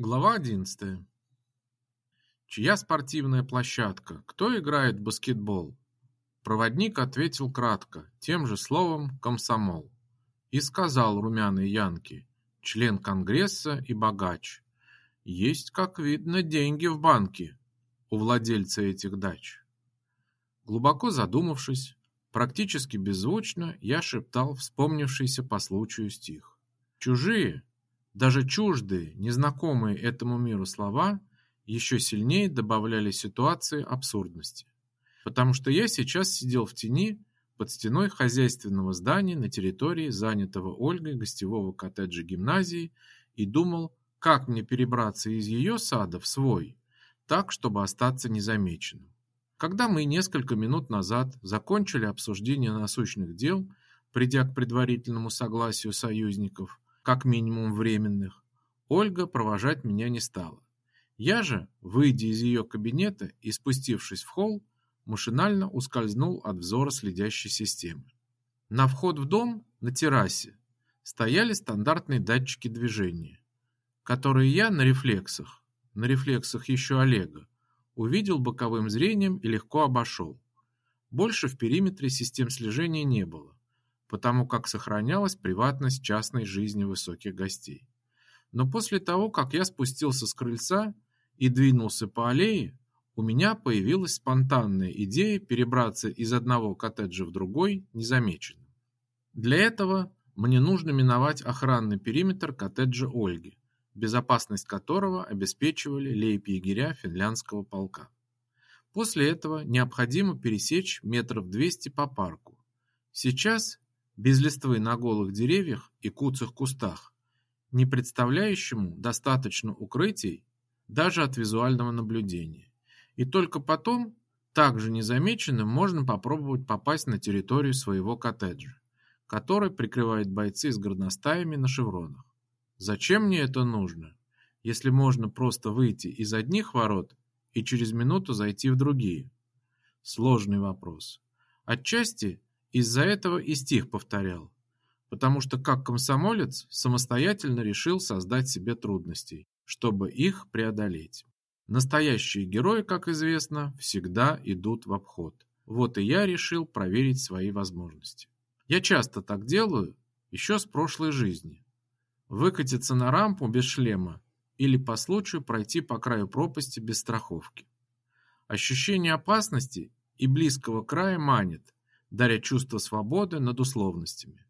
Глава 11. Чья спортивная площадка? Кто играет в баскетбол? Проводник ответил кратко, тем же словом «комсомол». И сказал румяный Янки, член Конгресса и богач. Есть, как видно, деньги в банке у владельца этих дач. Глубоко задумавшись, практически беззвучно, я шептал вспомнившийся по случаю стих. Чужие, даже чуждые, незнакомые этому миру слова еще сильнее добавляли ситуации абсурдности. Потому что я сейчас сидел в тени под стеной хозяйственного здания на территории занятого Ольгой гостевого коттеджа гимназии и думал, как мне перебраться из ее сада в свой, так, чтобы остаться незамеченным. Когда мы несколько минут назад закончили обсуждение насущных дел, придя к предварительному согласию союзников, как минимум временных, Ольга провожать меня не стала. Я же, выйдя из ее кабинета и спустившись в холл, машинально ускользнул от взора следящей системы. На вход в дом, на террасе, стояли стандартные датчики движения, которые я на рефлексах, на рефлексах еще Олега, увидел боковым зрением и легко обошел. Больше в периметре систем слежения не было потому как сохранялась приватность частной жизни высоких гостей. Но после того, как я спустился с крыльца и двинулся по аллее, у меня появилась спонтанная идея перебраться из одного коттеджа в другой незамеченным. Для этого мне нужно миновать охранный периметр коттеджа Ольги, безопасность которого обеспечивали лейб-егеря финляндского полка. После этого необходимо пересечь метров 200 по парку. Сейчас без листвы на голых деревьях и куцых кустах, не представляющему достаточно укрытий даже от визуального наблюдения. И только потом, также незамеченным, можно попробовать попасть на территорию своего коттеджа, который прикрывает бойцы с горностаями на шевронах. Зачем мне это нужно, если можно просто выйти из одних ворот и через минуту зайти в другие? Сложный вопрос. Отчасти из-за этого и стих повторял, потому что как комсомолец самостоятельно решил создать себе трудностей, чтобы их преодолеть. Настоящие герои, как известно, всегда идут в обход. Вот и я решил проверить свои возможности. Я часто так делаю, еще с прошлой жизни. Выкатиться на рампу без шлема или по случаю пройти по краю пропасти без страховки. Ощущение опасности и близкого края манит, даря чувство свободы над условностями.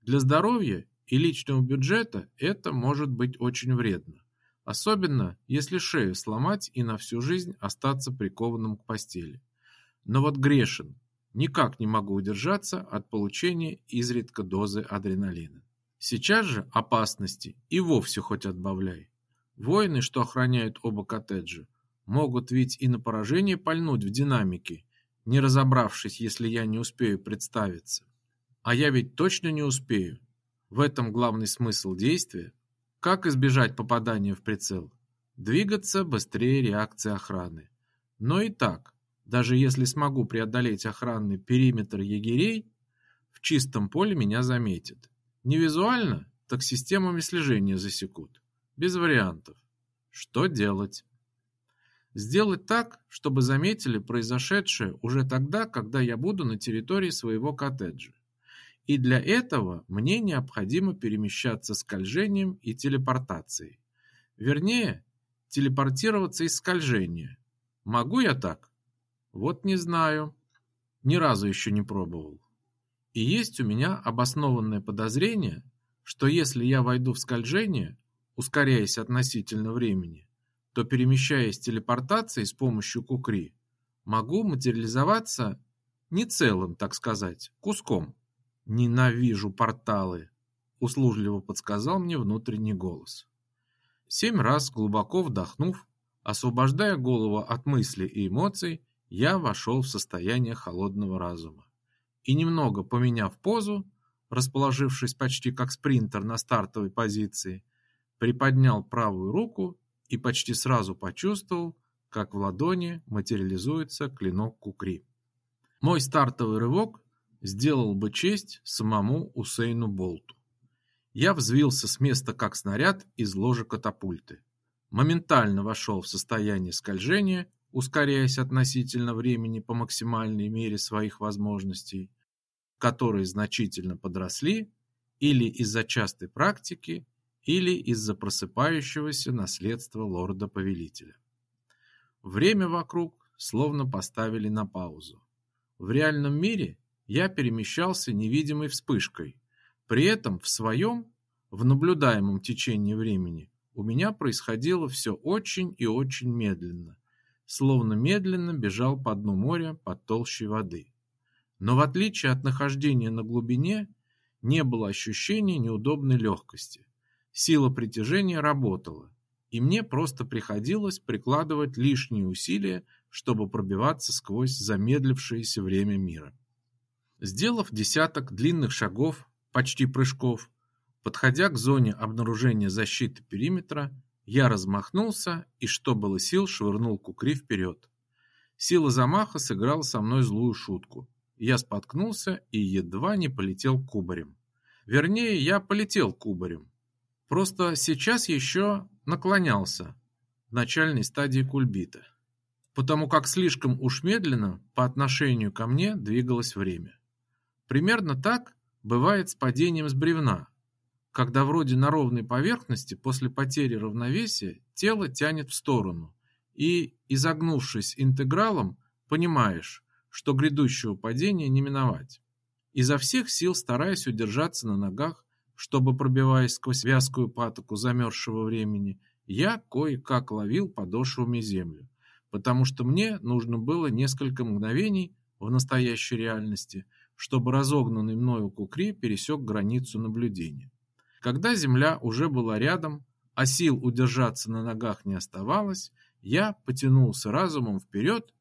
Для здоровья и личного бюджета это может быть очень вредно, особенно если шею сломать и на всю жизнь остаться прикованным к постели. Но вот грешен, никак не могу удержаться от получения изредка дозы адреналина. Сейчас же опасности и вовсе хоть отбавляй. Воины, что охраняют оба коттеджа, могут ведь и на поражение пальнуть в динамике не разобравшись, если я не успею представиться. А я ведь точно не успею. В этом главный смысл действия. Как избежать попадания в прицел? Двигаться быстрее реакции охраны. Но и так, даже если смогу преодолеть охранный периметр егерей, в чистом поле меня заметят. Не визуально, так системами слежения засекут. Без вариантов. Что делать? Сделать так, чтобы заметили произошедшее уже тогда, когда я буду на территории своего коттеджа. И для этого мне необходимо перемещаться скольжением и телепортацией. Вернее, телепортироваться из скольжения. Могу я так? Вот не знаю. Ни разу еще не пробовал. И есть у меня обоснованное подозрение, что если я войду в скольжение, ускоряясь относительно времени, то перемещаясь телепортацией с помощью кукри, могу материализоваться не целым, так сказать, куском. Ненавижу порталы, услужливо подсказал мне внутренний голос. Семь раз глубоко вдохнув, освобождая голову от мыслей и эмоций, я вошел в состояние холодного разума. И немного поменяв позу, расположившись почти как спринтер на стартовой позиции, приподнял правую руку и почти сразу почувствовал, как в ладони материализуется клинок кукри. Мой стартовый рывок сделал бы честь самому Усейну Болту. Я взвился с места как снаряд из ложа катапульты. моментально вошел в состояние скольжения, ускоряясь относительно времени по максимальной мере своих возможностей, которые значительно подросли или из-за частой практики, или из-за просыпающегося наследства лорда-повелителя. Время вокруг словно поставили на паузу. В реальном мире я перемещался невидимой вспышкой. При этом в своем, в наблюдаемом течении времени, у меня происходило все очень и очень медленно, словно медленно бежал по дну моря под толщей воды. Но в отличие от нахождения на глубине, не было ощущения неудобной легкости. Сила притяжения работала, и мне просто приходилось прикладывать лишние усилия, чтобы пробиваться сквозь замедлившееся время мира. Сделав десяток длинных шагов, почти прыжков, подходя к зоне обнаружения защиты периметра, я размахнулся и, что было сил, швырнул кукри вперед. Сила замаха сыграла со мной злую шутку. Я споткнулся и едва не полетел кубарем. Вернее, я полетел кубарем. Просто сейчас еще наклонялся в начальной стадии кульбита, потому как слишком уж медленно по отношению ко мне двигалось время. Примерно так бывает с падением с бревна, когда вроде на ровной поверхности после потери равновесия тело тянет в сторону, и, изогнувшись интегралом, понимаешь, что грядущего падения не миновать. Изо всех сил стараясь удержаться на ногах, чтобы, пробиваясь сквозь вязкую патоку замерзшего времени, я кое-как ловил подошвами землю, потому что мне нужно было несколько мгновений в настоящей реальности, чтобы разогнанный мною кукри пересек границу наблюдения. Когда земля уже была рядом, а сил удержаться на ногах не оставалось, я потянулся разумом вперед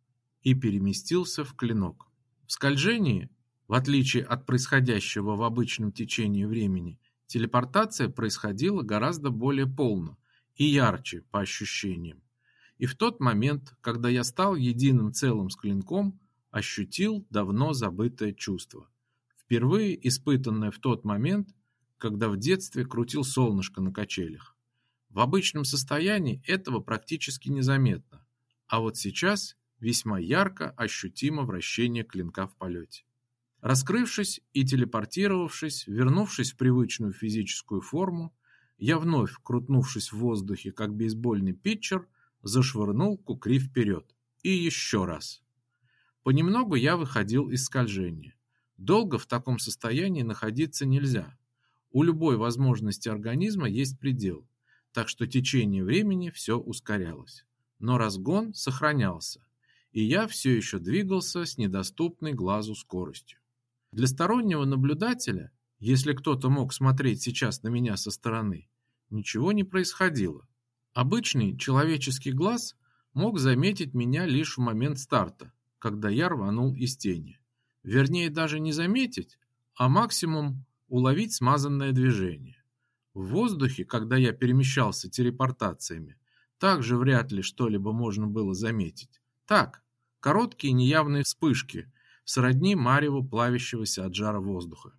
и переместился в клинок. В скольжении, в отличие от происходящего в обычном течении времени, телепортация происходила гораздо более полно и ярче по ощущениям. И в тот момент, когда я стал единым целым с клинком, ощутил давно забытое чувство. Впервые испытанное в тот момент, когда в детстве крутил солнышко на качелях. В обычном состоянии этого практически незаметно, а вот сейчас весьма ярко ощутимо вращение клинка в полете. Раскрывшись и телепортировавшись, вернувшись в привычную физическую форму, я вновь, крутнувшись в воздухе, как бейсбольный питчер, зашвырнул кукри вперед. И еще раз. Понемногу я выходил из скольжения. Долго в таком состоянии находиться нельзя. У любой возможности организма есть предел, так что течение времени все ускорялось. Но разгон сохранялся, и я все еще двигался с недоступной глазу скоростью. Для стороннего наблюдателя, если кто-то мог смотреть сейчас на меня со стороны, ничего не происходило. Обычный человеческий глаз мог заметить меня лишь в момент старта, когда я рванул из тени. Вернее, даже не заметить, а максимум уловить смазанное движение. В воздухе, когда я перемещался телепортациями, также вряд ли что-либо можно было заметить. Так, короткие неявные вспышки, сродни мареву плавящегося от жара воздуха.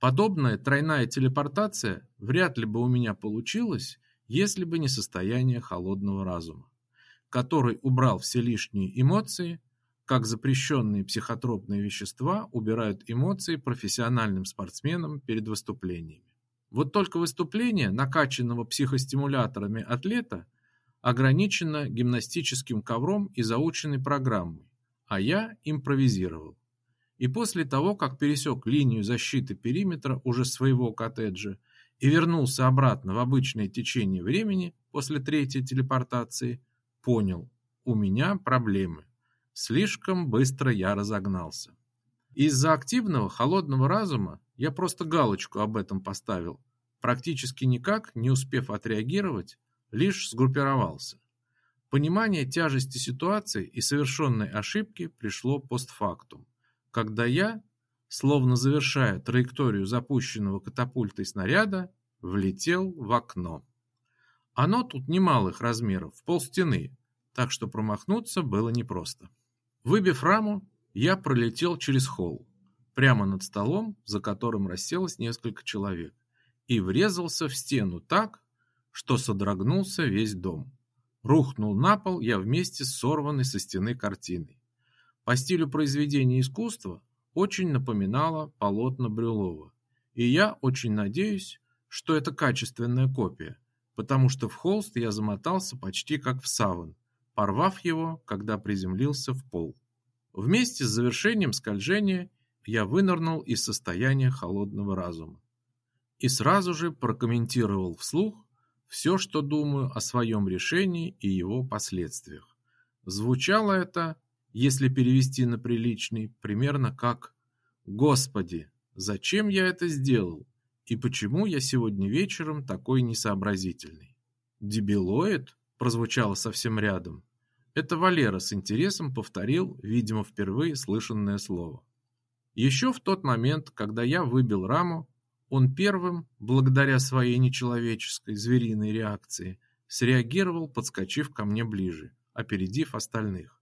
Подобная тройная телепортация вряд ли бы у меня получилась, если бы не состояние холодного разума, который убрал все лишние эмоции, как запрещенные психотропные вещества убирают эмоции профессиональным спортсменам перед выступлениями. Вот только выступление накачанного психостимуляторами атлета ограничено гимнастическим ковром и заученной программой, а я импровизировал. И после того, как пересек линию защиты периметра уже своего коттеджа и вернулся обратно в обычное течение времени после третьей телепортации, понял, у меня проблемы. Слишком быстро я разогнался. Из-за активного холодного разума я просто галочку об этом поставил, практически никак не успев отреагировать, лишь сгруппировался. Понимание тяжести ситуации и совершенной ошибки пришло постфактум, когда я, словно завершая траекторию запущенного катапультой снаряда, влетел в окно. Оно тут немалых размеров, в полстены, так что промахнуться было непросто. Выбив раму, я пролетел через холл, прямо над столом, за которым расселось несколько человек, и врезался в стену так, что содрогнулся весь дом. Рухнул на пол я вместе с сорванной со стены картиной. По стилю произведения искусства очень напоминало полотно Брюлова. И я очень надеюсь, что это качественная копия, потому что в холст я замотался почти как в саван, порвав его, когда приземлился в пол. Вместе с завершением скольжения я вынырнул из состояния холодного разума и сразу же прокомментировал вслух все, что думаю о своем решении и его последствиях. Звучало это, если перевести на приличный, примерно как «Господи, зачем я это сделал? И почему я сегодня вечером такой несообразительный?» «Дебилоид?» прозвучало совсем рядом. Это Валера с интересом повторил, видимо, впервые слышанное слово. Еще в тот момент, когда я выбил раму, он первым, благодаря своей нечеловеческой звериной реакции, среагировал, подскочив ко мне ближе, опередив остальных.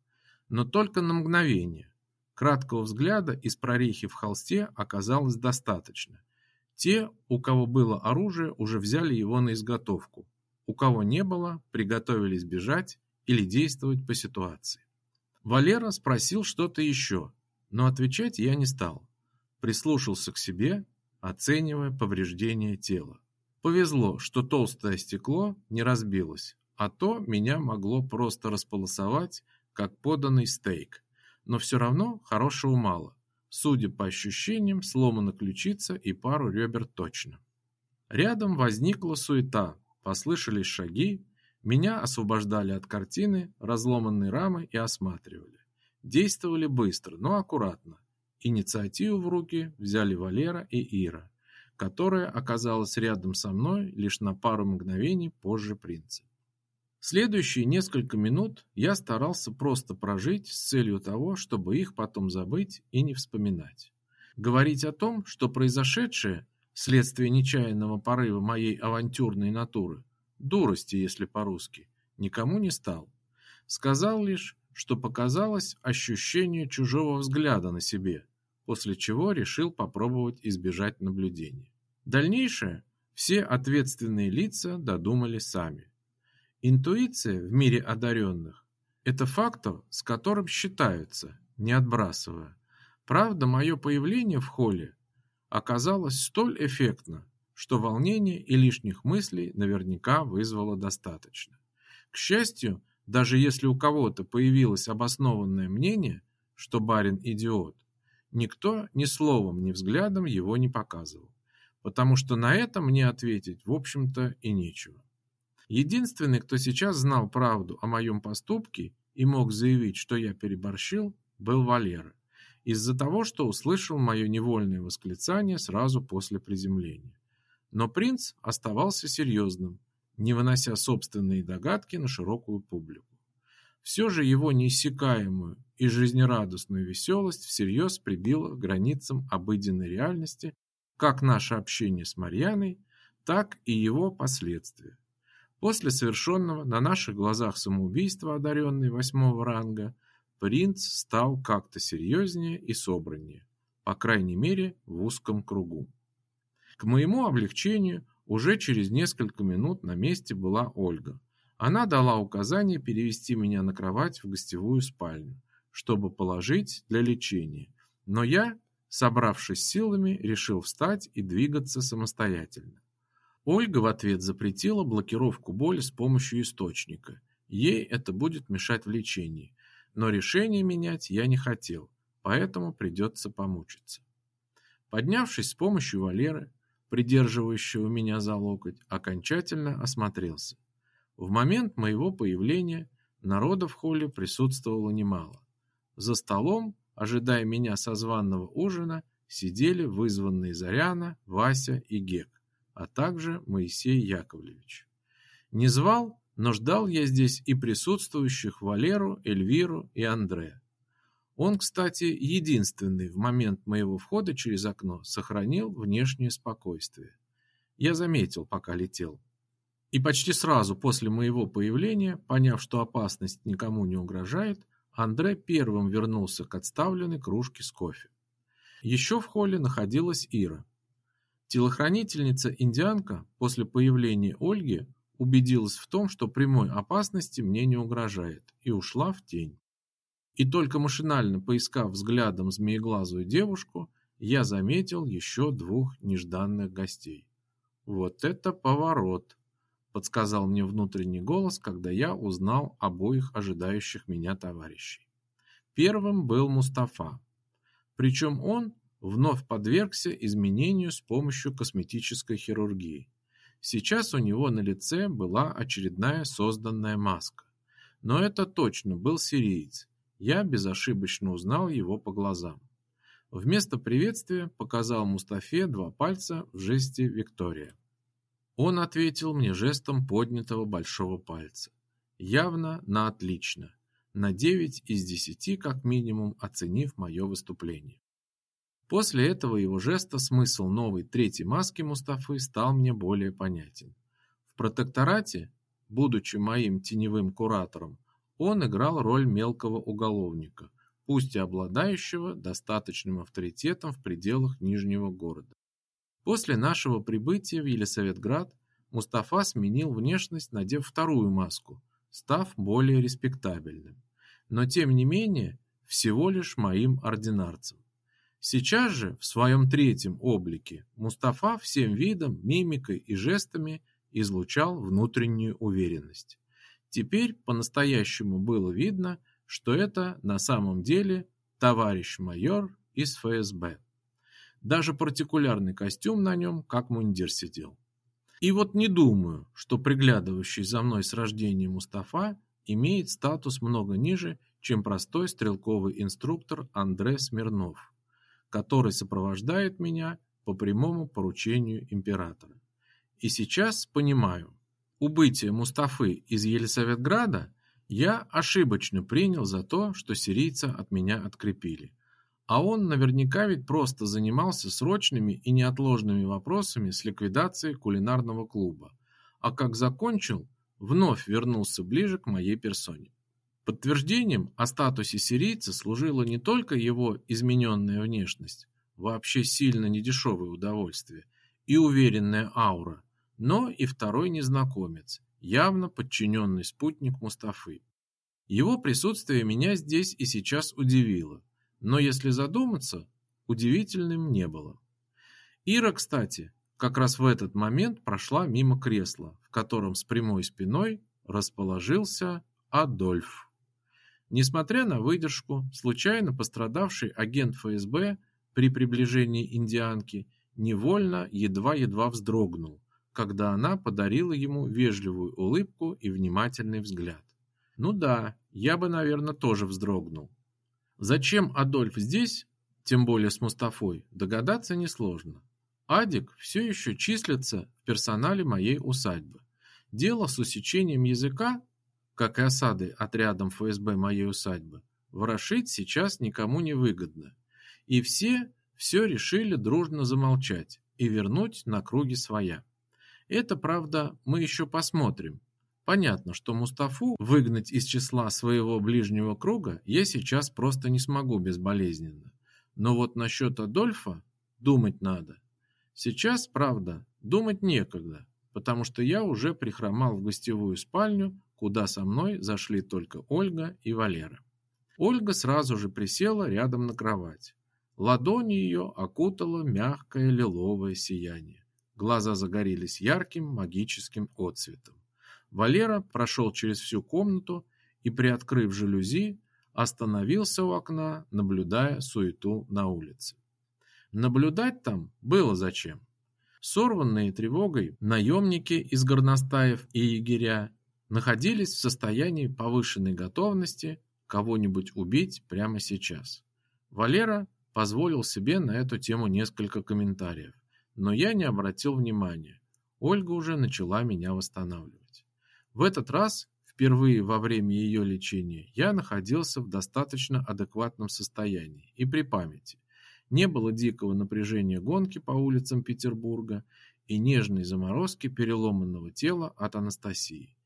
Но только на мгновение. Краткого взгляда из прорехи в холсте оказалось достаточно. Те, у кого было оружие, уже взяли его на изготовку. У кого не было, приготовились бежать или действовать по ситуации. Валера спросил что-то еще, но отвечать я не стал. Прислушался к себе, оценивая повреждения тела. Повезло, что толстое стекло не разбилось, а то меня могло просто располосовать, как поданный стейк. Но все равно хорошего мало. Судя по ощущениям, сломана ключица и пару ребер точно. Рядом возникла суета, послышались шаги, меня освобождали от картины, разломанной рамы и осматривали. Действовали быстро, но аккуратно. Инициативу в руки взяли Валера и Ира, которая оказалась рядом со мной лишь на пару мгновений позже принца. Следующие несколько минут я старался просто прожить с целью того, чтобы их потом забыть и не вспоминать. Говорить о том, что произошедшее следствие нечаянного порыва моей авантюрной натуры, дурости, если по-русски, никому не стал. Сказал лишь, что показалось ощущение чужого взгляда на себе, после чего решил попробовать избежать наблюдений. Дальнейшее все ответственные лица додумали сами. Интуиция в мире одаренных – это фактор, с которым считаются, не отбрасывая. Правда, мое появление в холле оказалось столь эффектно, что волнения и лишних мыслей наверняка вызвало достаточно. К счастью, даже если у кого-то появилось обоснованное мнение, что барин идиот, никто ни словом, ни взглядом его не показывал, потому что на это мне ответить, в общем-то, и нечего. Единственный, кто сейчас знал правду о моем поступке и мог заявить, что я переборщил, был Валера, из-за того, что услышал мое невольное восклицание сразу после приземления. Но принц оставался серьезным, не вынося собственные догадки на широкую публику. Все же его неиссякаемую и жизнерадостную веселость всерьез прибило к границам обыденной реальности как наше общение с Марьяной, так и его последствия. После совершенного на наших глазах самоубийства одаренной восьмого ранга, принц стал как-то серьезнее и собраннее, по крайней мере в узком кругу. К моему облегчению уже через несколько минут на месте была Ольга. Она дала указание перевести меня на кровать в гостевую спальню, чтобы положить для лечения. Но я, собравшись силами, решил встать и двигаться самостоятельно. Ольга в ответ запретила блокировку боли с помощью источника. Ей это будет мешать в лечении. Но решение менять я не хотел, поэтому придется помучиться. Поднявшись с помощью Валеры, придерживающего меня за локоть, окончательно осмотрелся. В момент моего появления народа в холле присутствовало немало. За столом, ожидая меня со званного ужина, сидели вызванные Заряна, Вася и Гек, а также Моисей Яковлевич. Не звал, но ждал я здесь и присутствующих Валеру, Эльвиру и Андрея. Он, кстати, единственный в момент моего входа через окно сохранил внешнее спокойствие. Я заметил, пока летел. И почти сразу после моего появления, поняв, что опасность никому не угрожает, Андре первым вернулся к отставленной кружке с кофе. Еще в холле находилась Ира. Телохранительница-индианка после появления Ольги убедилась в том, что прямой опасности мне не угрожает, и ушла в тень. И только машинально поискав взглядом змееглазую девушку, я заметил еще двух нежданных гостей. Вот это поворот, подсказал мне внутренний голос, когда я узнал обоих ожидающих меня товарищей. Первым был Мустафа. Причем он вновь подвергся изменению с помощью косметической хирургии. Сейчас у него на лице была очередная созданная маска. Но это точно был сириец. Я безошибочно узнал его по глазам. Вместо приветствия показал Мустафе два пальца в жесте Виктория. Он ответил мне жестом поднятого большого пальца. Явно на отлично. На 9 из 10 как минимум оценив мое выступление. После этого его жеста смысл новой третьей маски Мустафы стал мне более понятен. В протекторате, будучи моим теневым куратором, он играл роль мелкого уголовника, пусть и обладающего достаточным авторитетом в пределах Нижнего города. После нашего прибытия в Елисаветград Мустафа сменил внешность, надев вторую маску, став более респектабельным. Но тем не менее, всего лишь моим ординарцем. Сейчас же, в своем третьем облике, Мустафа всем видом, мимикой и жестами излучал внутреннюю уверенность. Теперь по-настоящему было видно, что это на самом деле товарищ майор из ФСБ. Даже партикулярный костюм на нем, как мундир сидел. И вот не думаю, что приглядывающий за мной с рождения Мустафа имеет статус много ниже, чем простой стрелковый инструктор Андре Смирнов, который сопровождает меня по прямому поручению императора. И сейчас понимаю, убытие Мустафы из Елисаветграда я ошибочно принял за то, что сирийца от меня открепили. А он наверняка ведь просто занимался срочными и неотложными вопросами с ликвидацией кулинарного клуба. А как закончил, вновь вернулся ближе к моей персоне. Подтверждением о статусе сирийца служила не только его измененная внешность, вообще сильно недешевое удовольствие, и уверенная аура, но и второй незнакомец, явно подчиненный спутник Мустафы. Его присутствие меня здесь и сейчас удивило. Но если задуматься, удивительным не было. Ира, кстати, как раз в этот момент прошла мимо кресла, в котором с прямой спиной расположился Адольф. Несмотря на выдержку, случайно пострадавший агент ФСБ при приближении индианки невольно едва-едва вздрогнул, когда она подарила ему вежливую улыбку и внимательный взгляд. Ну да, я бы, наверное, тоже вздрогнул. Зачем Адольф здесь, тем более с Мустафой, догадаться несложно. Адик все еще числится в персонале моей усадьбы. Дело с усечением языка, как и осады отрядом ФСБ моей усадьбы, ворошить сейчас никому не выгодно. И все все решили дружно замолчать и вернуть на круги своя. Это, правда, мы еще посмотрим, Понятно, что Мустафу выгнать из числа своего ближнего круга я сейчас просто не смогу безболезненно. Но вот насчет Адольфа думать надо. Сейчас, правда, думать некогда, потому что я уже прихромал в гостевую спальню, куда со мной зашли только Ольга и Валера. Ольга сразу же присела рядом на кровать. Ладони ее окутало мягкое лиловое сияние. Глаза загорелись ярким магическим отцветом. Валера прошел через всю комнату и, приоткрыв жалюзи, остановился у окна, наблюдая суету на улице. Наблюдать там было зачем. Сорванные тревогой наемники из горностаев и егеря находились в состоянии повышенной готовности кого-нибудь убить прямо сейчас. Валера позволил себе на эту тему несколько комментариев, но я не обратил внимания. Ольга уже начала меня восстанавливать. В этот раз, впервые во время ее лечения, я находился в достаточно адекватном состоянии и при памяти. Не было дикого напряжения гонки по улицам Петербурга и нежной заморозки переломанного тела от Анастасии.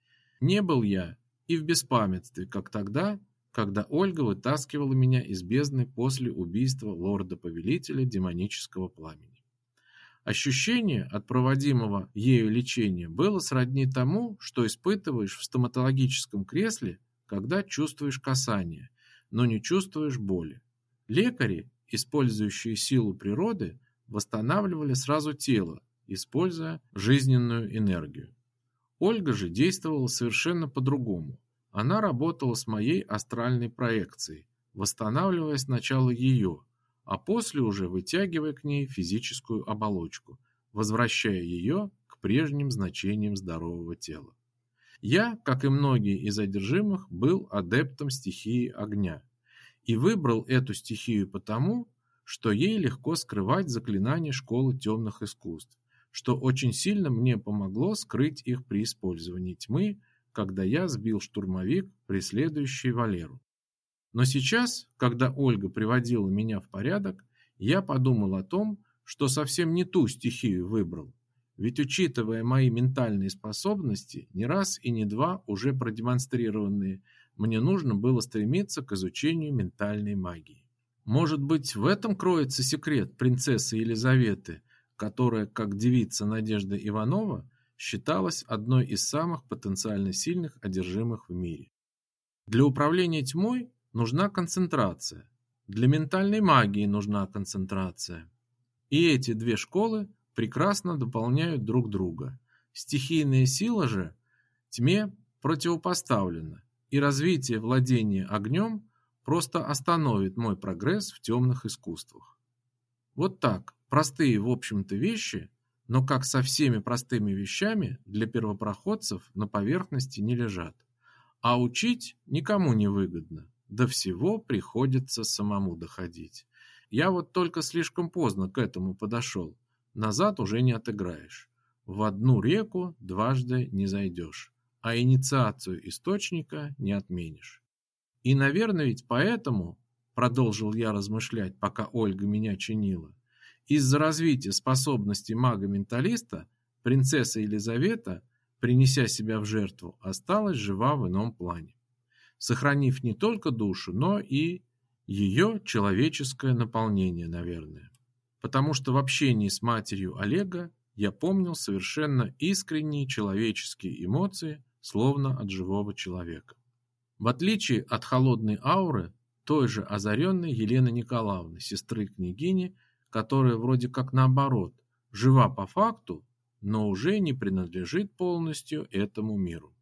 Не был я и в беспамятстве, как тогда, когда Ольга вытаскивала меня из бездны после убийства лорда-повелителя демонического пламени. Ощущение от проводимого ею лечения было сродни тому, что испытываешь в стоматологическом кресле, когда чувствуешь касание, но не чувствуешь боли. Лекари, использующие силу природы, восстанавливали сразу тело, используя жизненную энергию. Ольга же действовала совершенно по-другому. Она работала с моей астральной проекцией, восстанавливая сначала ее, а после уже вытягивая к ней физическую оболочку, возвращая ее к прежним значениям здорового тела. Я, как и многие из одержимых, был адептом стихии огня и выбрал эту стихию потому, что ей легко скрывать заклинания школы темных искусств, что очень сильно мне помогло скрыть их при использовании тьмы, когда я сбил штурмовик, преследующий Валеру. Но сейчас, когда Ольга приводила меня в порядок, я подумал о том, что совсем не ту стихию выбрал. Ведь учитывая мои ментальные способности, не раз и не два уже продемонстрированные, мне нужно было стремиться к изучению ментальной магии. Может быть, в этом кроется секрет принцессы Елизаветы, которая, как девица Надежда Иванова, считалась одной из самых потенциально сильных одержимых в мире. Для управления тьмой нужна концентрация. Для ментальной магии нужна концентрация. И эти две школы прекрасно дополняют друг друга. Стихийная сила же тьме противопоставлена, и развитие владения огнем просто остановит мой прогресс в темных искусствах. Вот так, простые в общем-то вещи, но как со всеми простыми вещами для первопроходцев на поверхности не лежат. А учить никому не выгодно. До всего приходится самому доходить. Я вот только слишком поздно к этому подошел. Назад уже не отыграешь. В одну реку дважды не зайдешь, а инициацию источника не отменишь. И, наверное, ведь поэтому, продолжил я размышлять, пока Ольга меня чинила, из-за развития способностей мага-менталиста принцесса Елизавета, принеся себя в жертву, осталась жива в ином плане сохранив не только душу, но и ее человеческое наполнение, наверное. Потому что в общении с матерью Олега я помнил совершенно искренние человеческие эмоции, словно от живого человека. В отличие от холодной ауры той же озаренной Елены Николаевны, сестры княгини, которая вроде как наоборот, жива по факту, но уже не принадлежит полностью этому миру.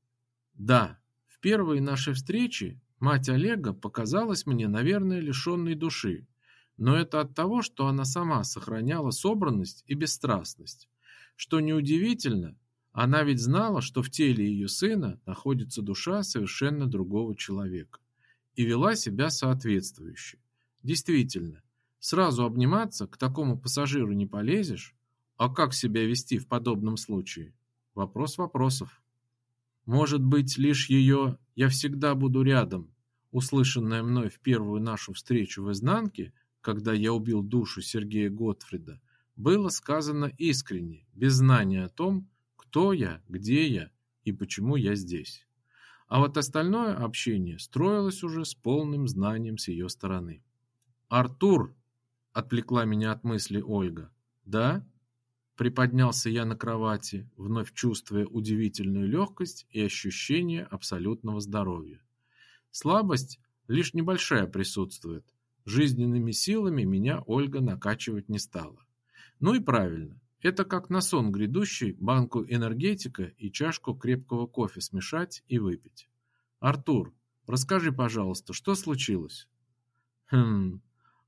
Да, первой нашей встрече мать Олега показалась мне, наверное, лишенной души, но это от того, что она сама сохраняла собранность и бесстрастность. Что неудивительно, она ведь знала, что в теле ее сына находится душа совершенно другого человека, и вела себя соответствующе. Действительно, сразу обниматься к такому пассажиру не полезешь, а как себя вести в подобном случае? Вопрос вопросов. Может быть, лишь ее «я всегда буду рядом», услышанное мной в первую нашу встречу в изнанке, когда я убил душу Сергея Готфрида, было сказано искренне, без знания о том, кто я, где я и почему я здесь. А вот остальное общение строилось уже с полным знанием с ее стороны. «Артур!» – отвлекла меня от мысли Ольга. «Да?» Приподнялся я на кровати, вновь чувствуя удивительную легкость и ощущение абсолютного здоровья. Слабость лишь небольшая присутствует. Жизненными силами меня Ольга накачивать не стала. Ну и правильно. Это как на сон грядущий банку энергетика и чашку крепкого кофе смешать и выпить. Артур, расскажи, пожалуйста, что случилось? Хм.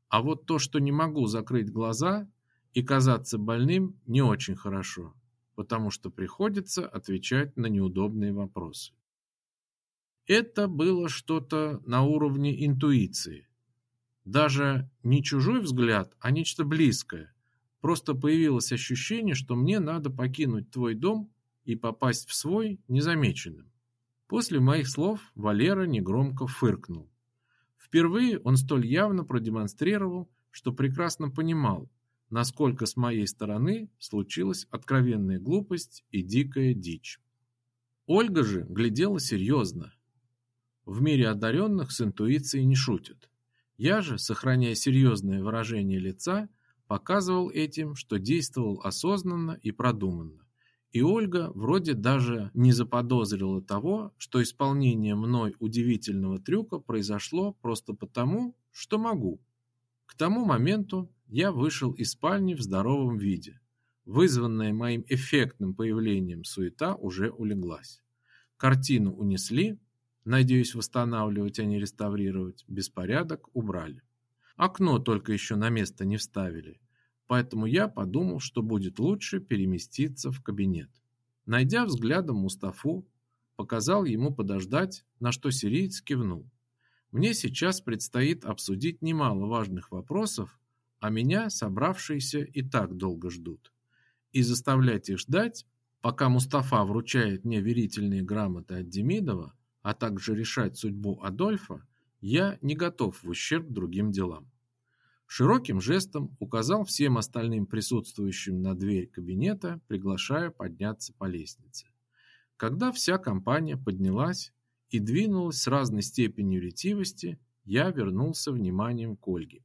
А вот то, что не могу закрыть глаза, и казаться больным не очень хорошо, потому что приходится отвечать на неудобные вопросы. Это было что-то на уровне интуиции. Даже не чужой взгляд, а нечто близкое. Просто появилось ощущение, что мне надо покинуть твой дом и попасть в свой незамеченным. После моих слов Валера негромко фыркнул. Впервые он столь явно продемонстрировал, что прекрасно понимал, насколько с моей стороны случилась откровенная глупость и дикая дичь. Ольга же глядела серьезно. В мире одаренных с интуицией не шутят. Я же, сохраняя серьезное выражение лица, показывал этим, что действовал осознанно и продуманно. И Ольга вроде даже не заподозрила того, что исполнение мной удивительного трюка произошло просто потому, что могу. К тому моменту я вышел из спальни в здоровом виде. Вызванная моим эффектным появлением суета уже улеглась. Картину унесли, надеюсь восстанавливать, а не реставрировать, беспорядок убрали. Окно только еще на место не вставили, поэтому я подумал, что будет лучше переместиться в кабинет. Найдя взглядом Мустафу, показал ему подождать, на что сириец кивнул. Мне сейчас предстоит обсудить немало важных вопросов, а меня собравшиеся и так долго ждут. И заставлять их ждать, пока Мустафа вручает мне верительные грамоты от Демидова, а также решать судьбу Адольфа, я не готов в ущерб другим делам. Широким жестом указал всем остальным присутствующим на дверь кабинета, приглашая подняться по лестнице. Когда вся компания поднялась и двинулась с разной степенью ретивости, я вернулся вниманием к Ольге.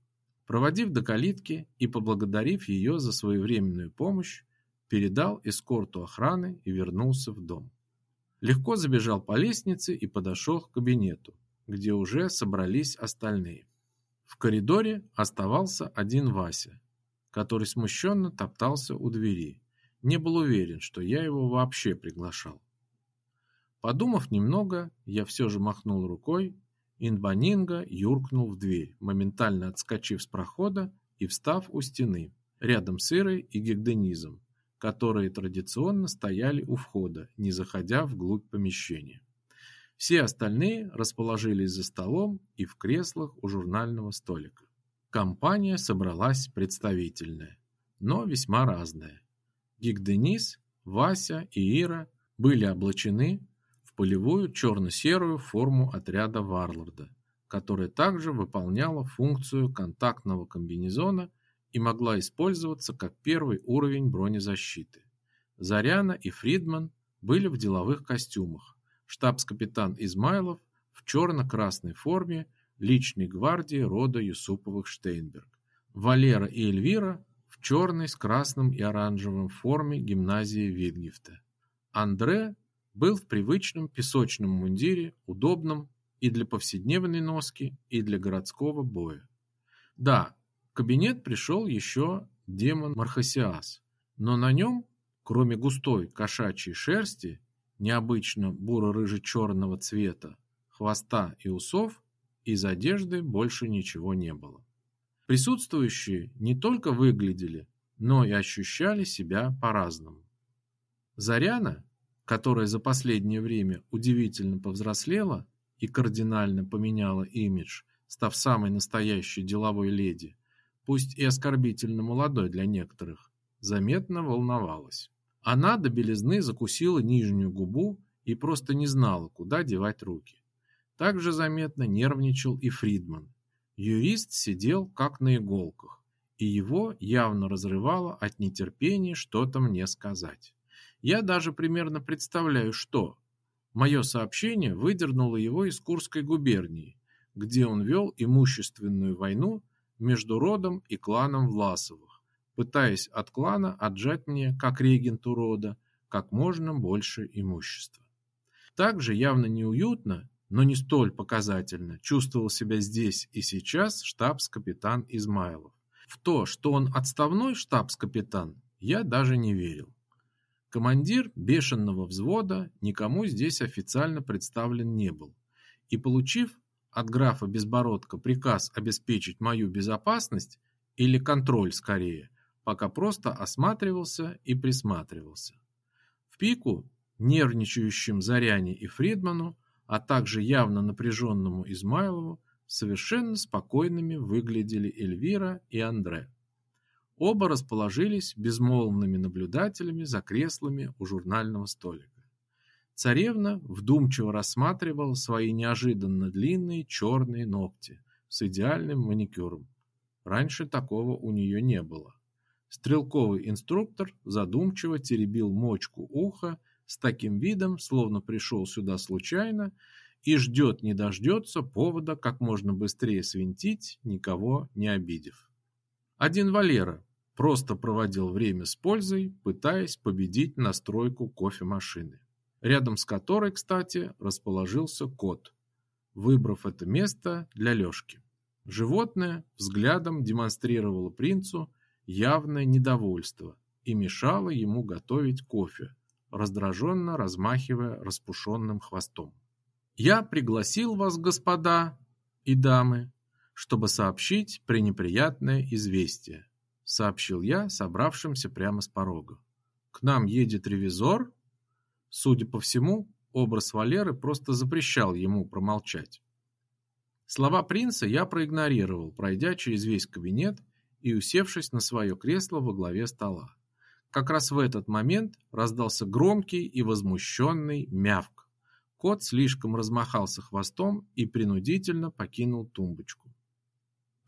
Проводив до калитки и поблагодарив ее за своевременную помощь, передал эскорту охраны и вернулся в дом. Легко забежал по лестнице и подошел к кабинету, где уже собрались остальные. В коридоре оставался один Вася, который смущенно топтался у двери. Не был уверен, что я его вообще приглашал. Подумав немного, я все же махнул рукой. Инбанинга юркнул в дверь, моментально отскочив с прохода и встав у стены, рядом с Ирой и Гегденизом, которые традиционно стояли у входа, не заходя вглубь помещения. Все остальные расположились за столом и в креслах у журнального столика. Компания собралась представительная, но весьма разная. Гик Денис, Вася и Ира были облачены полевую черно-серую форму отряда Варлорда, которая также выполняла функцию контактного комбинезона и могла использоваться как первый уровень бронезащиты. Заряна и Фридман были в деловых костюмах, штабс-капитан Измайлов в черно-красной форме личной гвардии рода Юсуповых Штейнберг. Валера и Эльвира в черной с красным и оранжевым форме гимназии Витгефта. Андре был в привычном песочном мундире, удобном и для повседневной носки, и для городского боя. Да, в кабинет пришел еще демон Мархасиас, но на нем, кроме густой кошачьей шерсти, необычно буро-рыже-черного цвета, хвоста и усов, из одежды больше ничего не было. Присутствующие не только выглядели, но и ощущали себя по-разному. Заряна, которая за последнее время удивительно повзрослела и кардинально поменяла имидж, став самой настоящей деловой леди, пусть и оскорбительно молодой для некоторых, заметно волновалась. Она до белизны закусила нижнюю губу и просто не знала, куда девать руки. Также заметно нервничал и Фридман. Юрист сидел как на иголках, и его явно разрывало от нетерпения что-то мне сказать. Я даже примерно представляю, что. Мое сообщение выдернуло его из Курской губернии, где он вел имущественную войну между родом и кланом Власовых пытаясь от клана отжать мне, как регенту рода, как можно больше имущества. Также явно неуютно, но не столь показательно, чувствовал себя здесь и сейчас штабс-капитан Измайлов. В то, что он отставной штабс-капитан, я даже не верил. Командир бешеного взвода никому здесь официально представлен не был. И получив от графа Безбородка приказ обеспечить мою безопасность, или контроль скорее, пока просто осматривался и присматривался. В пику нервничающим Заряне и Фридману, а также явно напряженному Измайлову, совершенно спокойными выглядели Эльвира и Андре. Оба расположились безмолвными наблюдателями за креслами у журнального столика. Царевна вдумчиво рассматривала свои неожиданно длинные черные ногти с идеальным маникюром. Раньше такого у нее не было. Стрелковый инструктор задумчиво теребил мочку уха с таким видом, словно пришел сюда случайно и ждет не дождется повода как можно быстрее свинтить, никого не обидев. Один Валера Просто проводил время с пользой, пытаясь победить настройку кофемашины, рядом с которой, кстати, расположился кот, выбрав это место для лёжки. Животное взглядом демонстрировало принцу явное недовольство и мешало ему готовить кофе, раздраженно размахивая распушенным хвостом. «Я пригласил вас, господа и дамы, чтобы сообщить пренеприятное известие», сообщил я собравшимся прямо с порога. «К нам едет ревизор?» Судя по всему, образ Валеры просто запрещал ему промолчать. Слова принца я проигнорировал, пройдя через весь кабинет и усевшись на свое кресло во главе стола. Как раз в этот момент раздался громкий и возмущенный мявк. Кот слишком размахался хвостом и принудительно покинул тумбочку.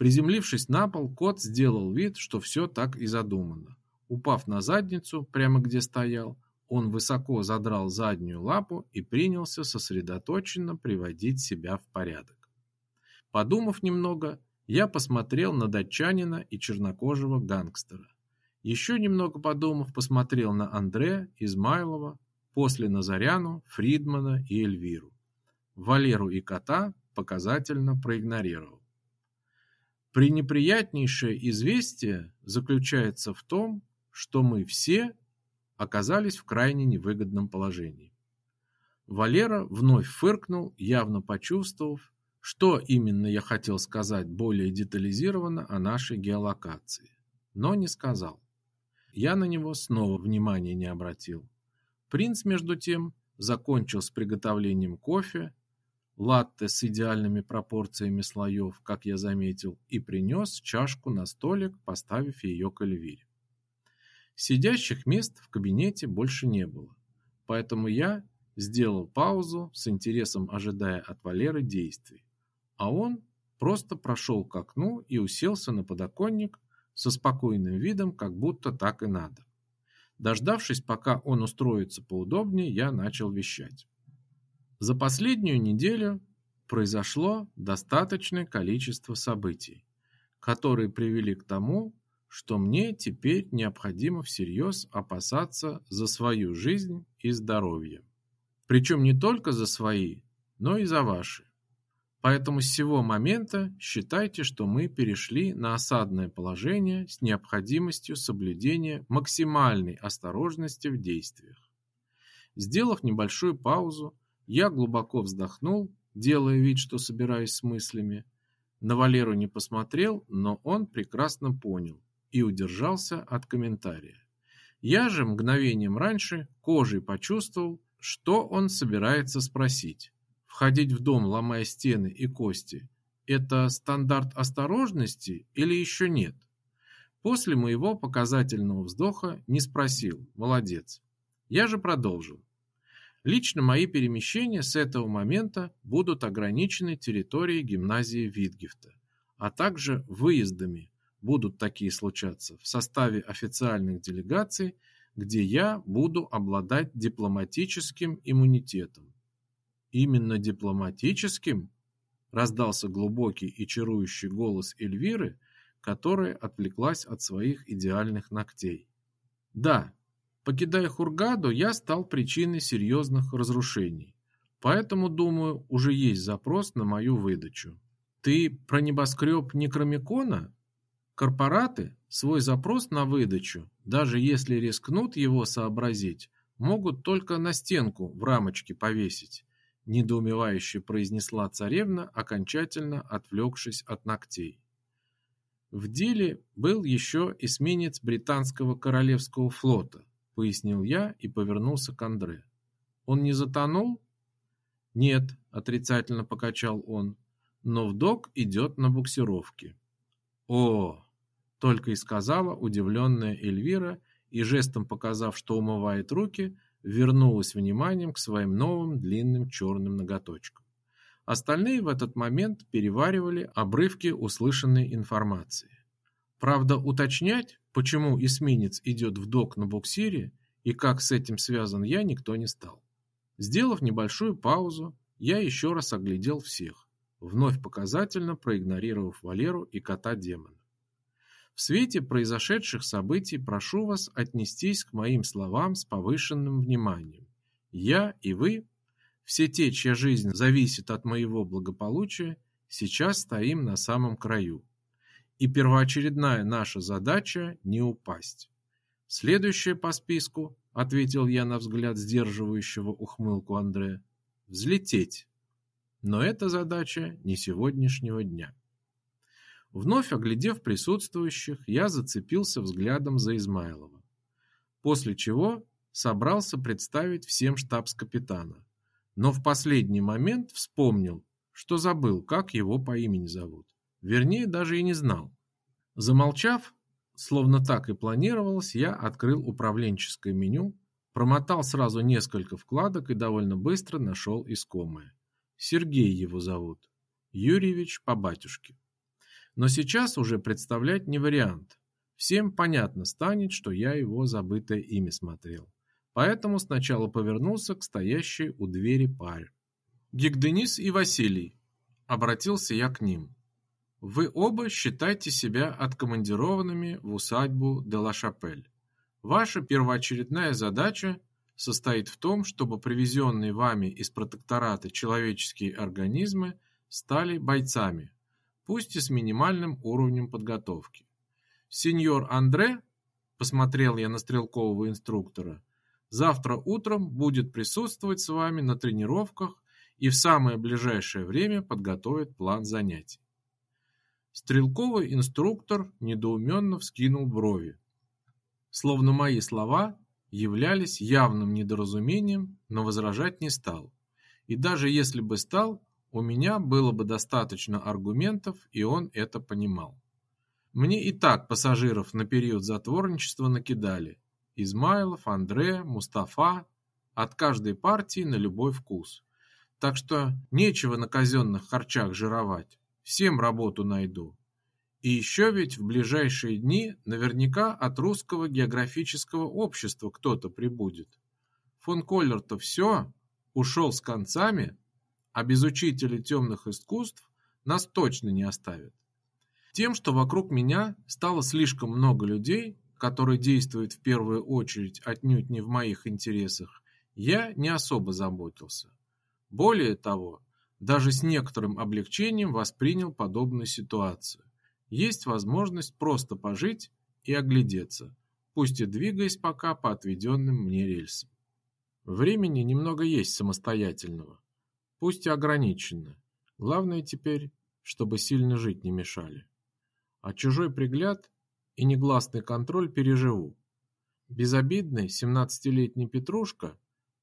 Приземлившись на пол, кот сделал вид, что все так и задумано. Упав на задницу, прямо где стоял, он высоко задрал заднюю лапу и принялся сосредоточенно приводить себя в порядок. Подумав немного, я посмотрел на датчанина и чернокожего гангстера. Еще немного подумав, посмотрел на Андре, Измайлова, после на Заряну, Фридмана и Эльвиру. Валеру и кота показательно проигнорировал. Пренеприятнейшее известие заключается в том, что мы все оказались в крайне невыгодном положении. Валера вновь фыркнул, явно почувствовав, что именно я хотел сказать более детализированно о нашей геолокации, но не сказал. Я на него снова внимания не обратил. Принц, между тем, закончил с приготовлением кофе, латте с идеальными пропорциями слоев, как я заметил, и принес чашку на столик, поставив ее к Эльвире. Сидящих мест в кабинете больше не было, поэтому я сделал паузу с интересом ожидая от Валеры действий, а он просто прошел к окну и уселся на подоконник, со спокойным видом, как будто так и надо. Дождавшись, пока он устроится поудобнее, я начал вещать. За последнюю неделю произошло достаточное количество событий, которые привели к тому, что мне теперь необходимо всерьез опасаться за свою жизнь и здоровье. Причем не только за свои, но и за ваши. Поэтому с сего момента считайте, что мы перешли на осадное положение с необходимостью соблюдения максимальной осторожности в действиях. Сделав небольшую паузу, я глубоко вздохнул, делая вид, что собираюсь с мыслями. На Валеру не посмотрел, но он прекрасно понял и удержался от комментария. Я же мгновением раньше кожей почувствовал, что он собирается спросить. Входить в дом, ломая стены и кости, это стандарт осторожности или еще нет? После моего показательного вздоха не спросил, молодец. Я же продолжил. Лично мои перемещения с этого момента будут ограничены территорией гимназии Витгефта, а также выездами, будут такие случаться, в составе официальных делегаций, где я буду обладать дипломатическим иммунитетом Именно дипломатическим раздался глубокий и чарующий голос Эльвиры, которая отвлеклась от своих идеальных ногтей. Да, покидая Хургаду, я стал причиной серьезных разрушений. Поэтому, думаю, уже есть запрос на мою выдачу. Ты про небоскреб Некромикона? Корпораты свой запрос на выдачу, даже если рискнут его сообразить, могут только на стенку в рамочке повесить недоумевающе произнесла царевна, окончательно отвлекшись от ногтей. В деле был еще эсминец британского королевского флота, пояснил я и повернулся к Андре. Он не затонул? Нет, отрицательно покачал он. Но в док идет на буксировке. О, только и сказала удивленная Эльвира и жестом показав, что умывает руки, вернулась вниманием к своим новым длинным черным ноготочкам. Остальные в этот момент переваривали обрывки услышанной информации. Правда, уточнять, почему эсминец идет в док на буксире и как с этим связан я, никто не стал. Сделав небольшую паузу, я еще раз оглядел всех, вновь показательно проигнорировав Валеру и кота-демона. В свете произошедших событий прошу вас отнестись к моим словам с повышенным вниманием. Я и вы, все те, чья жизнь зависит от моего благополучия, сейчас стоим на самом краю. И первоочередная наша задача – не упасть. Следующее по списку, ответил я на взгляд сдерживающего ухмылку Андрея, взлететь. Но эта задача не сегодняшнего дня. Вновь оглядев присутствующих, я зацепился взглядом за Измайлова. После чего собрался представить всем штабс-капитана. Но в последний момент вспомнил, что забыл, как его по имени зовут. Вернее, даже и не знал. Замолчав, словно так и планировалось, я открыл управленческое меню, промотал сразу несколько вкладок и довольно быстро нашел искомое. Сергей его зовут. Юрьевич по батюшке. Но сейчас уже представлять не вариант. Всем понятно станет, что я его забытое имя смотрел. Поэтому сначала повернулся к стоящей у двери паре. Гигденис и Василий. Обратился я к ним. Вы оба считаете себя откомандированными в усадьбу де ла Шапель. Ваша первоочередная задача состоит в том, чтобы привезенные вами из протектората человеческие организмы стали бойцами, пусть и с минимальным уровнем подготовки. Сеньор Андре, посмотрел я на стрелкового инструктора, завтра утром будет присутствовать с вами на тренировках и в самое ближайшее время подготовит план занятий. Стрелковый инструктор недоуменно вскинул брови. Словно мои слова являлись явным недоразумением, но возражать не стал. И даже если бы стал, у меня было бы достаточно аргументов, и он это понимал. Мне и так пассажиров на период затворничества накидали. Измайлов, Андре, Мустафа, от каждой партии на любой вкус. Так что нечего на казенных харчах жировать. Всем работу найду. И еще ведь в ближайшие дни наверняка от русского географического общества кто-то прибудет. Фон Коллер-то все, ушел с концами, а без учителя темных искусств нас точно не оставят. Тем, что вокруг меня стало слишком много людей, которые действуют в первую очередь отнюдь не в моих интересах, я не особо заботился. Более того, даже с некоторым облегчением воспринял подобную ситуацию. Есть возможность просто пожить и оглядеться, пусть и двигаясь пока по отведенным мне рельсам. Времени немного есть самостоятельного, пусть и ограниченно. Главное теперь, чтобы сильно жить не мешали. А чужой пригляд и негласный контроль переживу. Безобидный семнадцатилетний Петрушка,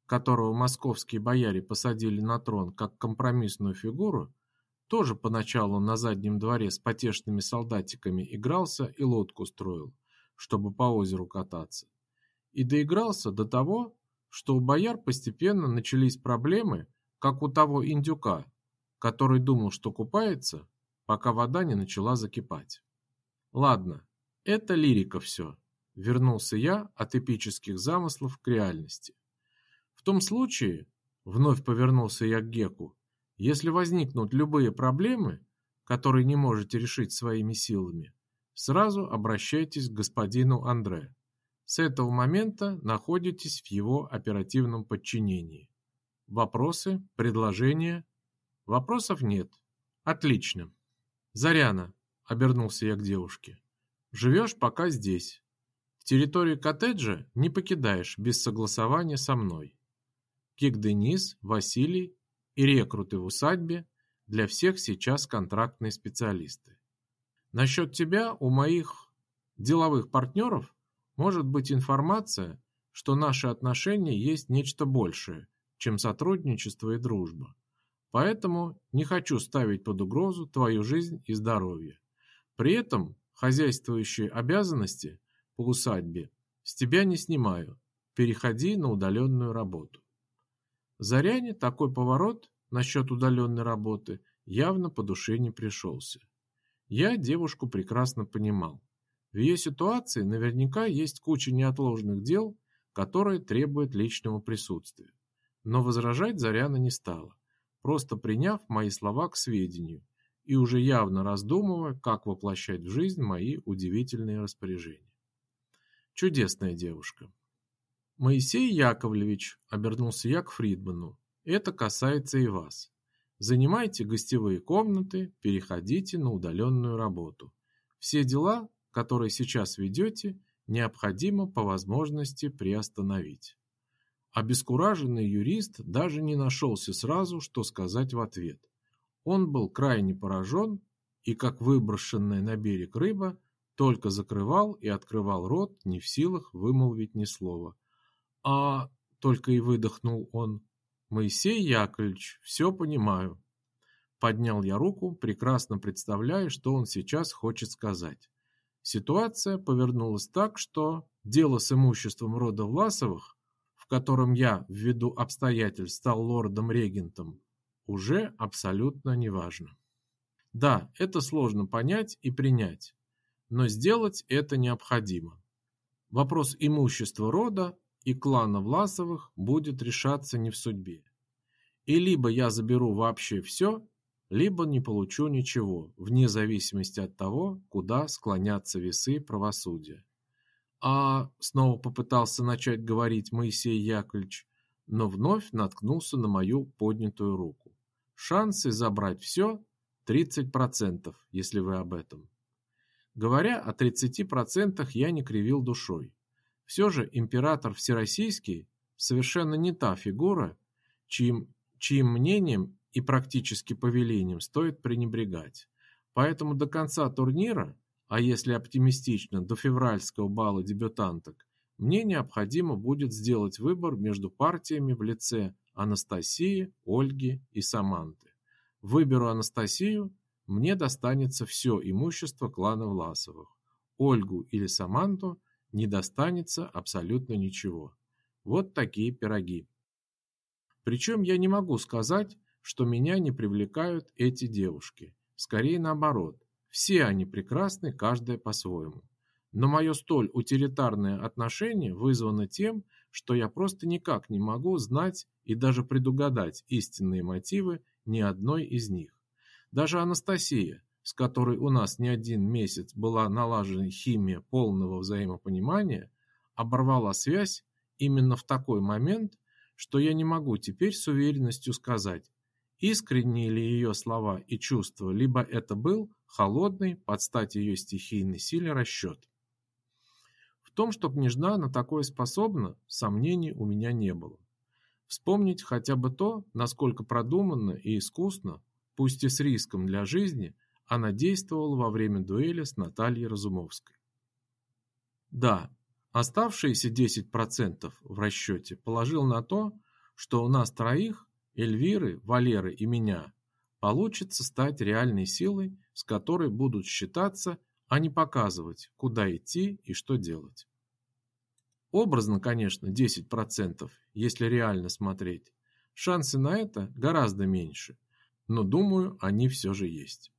которого московские бояре посадили на трон как компромиссную фигуру, тоже поначалу на заднем дворе с потешными солдатиками игрался и лодку строил, чтобы по озеру кататься. И доигрался до того, что у бояр постепенно начались проблемы, как у того индюка, который думал, что купается, пока вода не начала закипать. Ладно, это лирика все. Вернулся я от эпических замыслов к реальности. В том случае, вновь повернулся я к Геку, если возникнут любые проблемы, которые не можете решить своими силами, сразу обращайтесь к господину Андре. С этого момента находитесь в его оперативном подчинении. Вопросы, предложения? Вопросов нет. Отлично. Заряна, обернулся я к девушке. Живешь пока здесь. Территорию коттеджа не покидаешь без согласования со мной. Кик Денис, Василий и рекруты в усадьбе для всех сейчас контрактные специалисты. Насчет тебя у моих деловых партнеров может быть информация, что наши отношения есть нечто большее – чем сотрудничество и дружба. Поэтому не хочу ставить под угрозу твою жизнь и здоровье. При этом хозяйствующие обязанности по усадьбе с тебя не снимаю. Переходи на удаленную работу. Заряне такой поворот насчет удаленной работы явно по душе не пришелся. Я девушку прекрасно понимал. В ее ситуации наверняка есть куча неотложных дел, которые требуют личного присутствия. Но возражать Заряна не стала, просто приняв мои слова к сведению и уже явно раздумывая, как воплощать в жизнь мои удивительные распоряжения. Чудесная девушка. Моисей Яковлевич, обернулся я к Фридману, это касается и вас. Занимайте гостевые комнаты, переходите на удаленную работу. Все дела, которые сейчас ведете, необходимо по возможности приостановить. Обескураженный юрист даже не нашелся сразу, что сказать в ответ. Он был крайне поражен и, как выброшенная на берег рыба, только закрывал и открывал рот, не в силах вымолвить ни слова. «А...» — только и выдохнул он. «Моисей Яковлевич, все понимаю». Поднял я руку, прекрасно представляя, что он сейчас хочет сказать. Ситуация повернулась так, что дело с имуществом рода Власовых, в котором я, ввиду обстоятельств, стал лордом-регентом, уже абсолютно неважно. Да, это сложно понять и принять, но сделать это необходимо. Вопрос имущества рода и клана Власовых будет решаться не в судьбе. И либо я заберу вообще все, либо не получу ничего, вне зависимости от того, куда склонятся весы правосудия. А снова попытался начать говорить Моисей Яковлевич, но вновь наткнулся на мою поднятую руку. Шансы забрать все 30%, если вы об этом. Говоря о 30%, я не кривил душой. Все же император Всероссийский совершенно не та фигура, чьим, чьим мнением и практически повелением стоит пренебрегать. Поэтому до конца турнира, а если оптимистично, до февральского бала дебютанток, мне необходимо будет сделать выбор между партиями в лице Анастасии, Ольги и Саманты. Выберу Анастасию, мне достанется все имущество клана Власовых. Ольгу или Саманту не достанется абсолютно ничего. Вот такие пироги. Причем я не могу сказать, что меня не привлекают эти девушки. Скорее наоборот. Все они прекрасны, каждая по-своему. Но мое столь утилитарное отношение вызвано тем, что я просто никак не могу знать и даже предугадать истинные мотивы ни одной из них. Даже Анастасия, с которой у нас не один месяц была налажена химия полного взаимопонимания, оборвала связь именно в такой момент, что я не могу теперь с уверенностью сказать, Искренние ли ее слова и чувства, либо это был холодный, под стать ее стихийной силе расчет. В том, что княжна на такое способна, сомнений у меня не было. Вспомнить хотя бы то, насколько продуманно и искусно, пусть и с риском для жизни, она действовала во время дуэли с Натальей Разумовской. Да, оставшиеся 10% в расчете положил на то, что у нас троих Эльвиры, Валеры и меня, получится стать реальной силой, с которой будут считаться, а не показывать, куда идти и что делать. Образно, конечно, 10%, если реально смотреть. Шансы на это гораздо меньше, но думаю, они все же есть.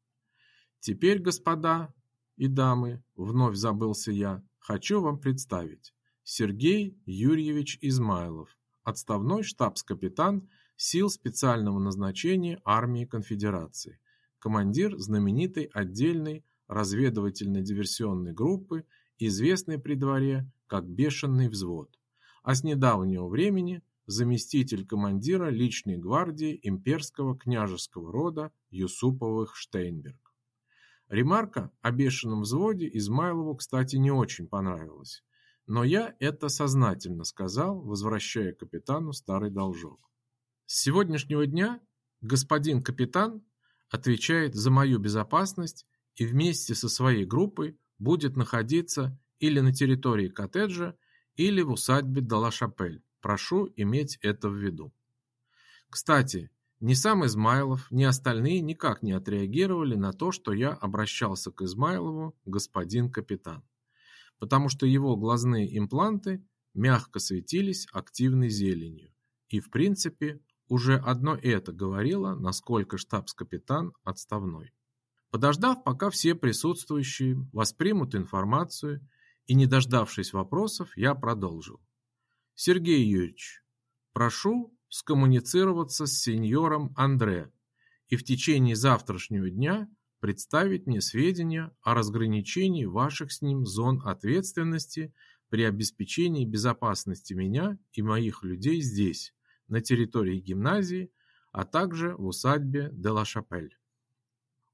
Теперь, господа и дамы, вновь забылся я, хочу вам представить. Сергей Юрьевич Измайлов, отставной штабс-капитан сил специального назначения армии конфедерации, командир знаменитой отдельной разведывательно-диверсионной группы, известной при дворе как «Бешеный взвод», а с недавнего времени заместитель командира личной гвардии имперского княжеского рода Юсуповых-Штейнберг. Ремарка о бешеном взводе Измайлову, кстати, не очень понравилась, но я это сознательно сказал, возвращая капитану старый должок. С сегодняшнего дня господин капитан отвечает за мою безопасность и вместе со своей группой будет находиться или на территории коттеджа, или в усадьбе Дала-Шапель. Прошу иметь это в виду. Кстати, ни сам Измайлов, ни остальные никак не отреагировали на то, что я обращался к Измайлову господин капитан, потому что его глазные импланты мягко светились активной зеленью и, в принципе, уже одно это говорило, насколько штабс-капитан отставной. Подождав, пока все присутствующие воспримут информацию и не дождавшись вопросов, я продолжил. Сергей Юрьевич, прошу скоммуницироваться с сеньором Андре и в течение завтрашнего дня представить мне сведения о разграничении ваших с ним зон ответственности при обеспечении безопасности меня и моих людей здесь, на территории гимназии, а также в усадьбе Де-Ла-Шапель.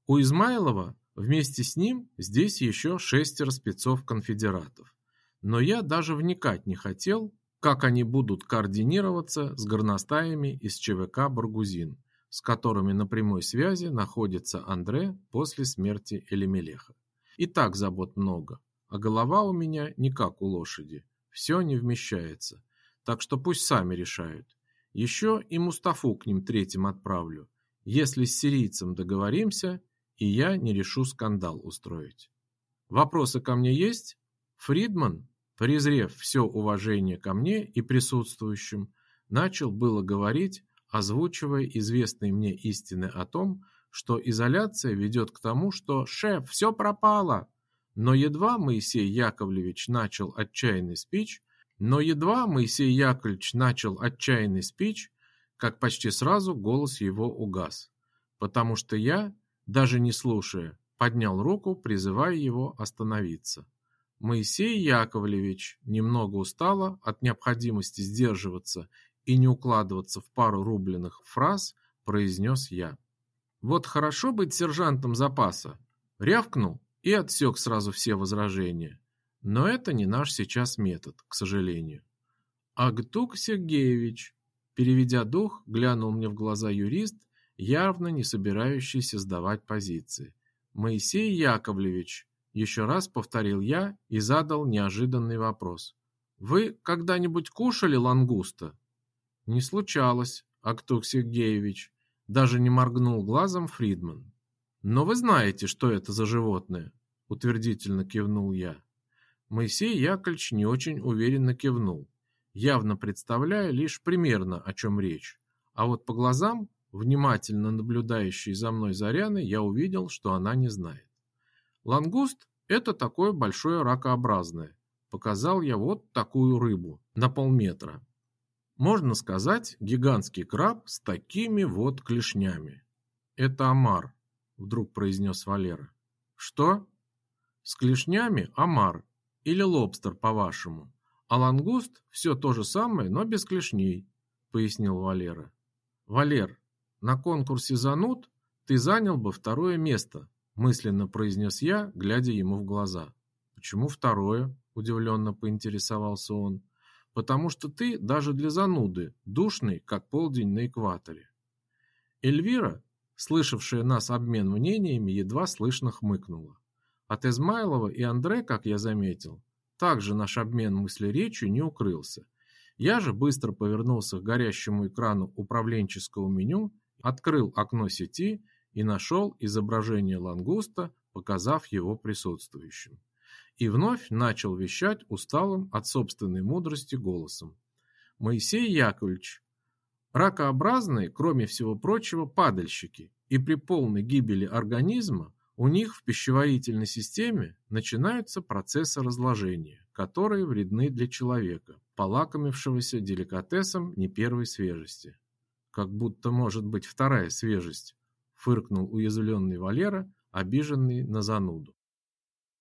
У Измайлова вместе с ним здесь еще шестеро спецов-конфедератов. Но я даже вникать не хотел, как они будут координироваться с горностаями из ЧВК «Баргузин», с которыми на прямой связи находится Андре после смерти Элемелеха. И так забот много, а голова у меня не как у лошади, все не вмещается, так что пусть сами решают. Еще и Мустафу к ним третьим отправлю, если с сирийцем договоримся, и я не решу скандал устроить. Вопросы ко мне есть? Фридман, презрев все уважение ко мне и присутствующим, начал было говорить, озвучивая известные мне истины о том, что изоляция ведет к тому, что «шеф, все пропало!» Но едва Моисей Яковлевич начал отчаянный спич, но едва Моисей Яковлевич начал отчаянный спич, как почти сразу голос его угас, потому что я, даже не слушая, поднял руку, призывая его остановиться. Моисей Яковлевич немного устало от необходимости сдерживаться и не укладываться в пару рубленых фраз, произнес я. Вот хорошо быть сержантом запаса. Рявкнул и отсек сразу все возражения. Но это не наш сейчас метод, к сожалению. Агтук Сергеевич, переведя дух, глянул мне в глаза юрист, явно не собирающийся сдавать позиции. Моисей Яковлевич, еще раз повторил я и задал неожиданный вопрос. Вы когда-нибудь кушали лангуста? Не случалось, Артур Сергеевич, даже не моргнул глазом Фридман. Но вы знаете, что это за животное, утвердительно кивнул я. Моисей Яковлевич не очень уверенно кивнул, явно представляя лишь примерно, о чем речь. А вот по глазам, внимательно наблюдающей за мной Заряны, я увидел, что она не знает. Лангуст – это такое большое ракообразное. Показал я вот такую рыбу на полметра. Можно сказать, гигантский краб с такими вот клешнями. Это омар, вдруг произнес Валера. Что? С клешнями омар или лобстер, по-вашему. А лангуст все то же самое, но без клешней, пояснил Валера. Валер, на конкурсе зануд ты занял бы второе место, мысленно произнес я, глядя ему в глаза. Почему второе? удивленно поинтересовался он потому что ты даже для зануды душный, как полдень на экваторе. Эльвира, слышавшая нас обмен мнениями, едва слышно хмыкнула. От Измайлова и Андре, как я заметил, также наш обмен мыслеречью не укрылся. Я же быстро повернулся к горящему экрану управленческого меню, открыл окно сети и нашел изображение лангуста, показав его присутствующим и вновь начал вещать усталым от собственной мудрости голосом. Моисей Яковлевич, ракообразные, кроме всего прочего, падальщики, и при полной гибели организма у них в пищеварительной системе начинаются процессы разложения, которые вредны для человека, полакомившегося деликатесом не первой свежести. Как будто может быть вторая свежесть, фыркнул уязвленный Валера, обиженный на зануду.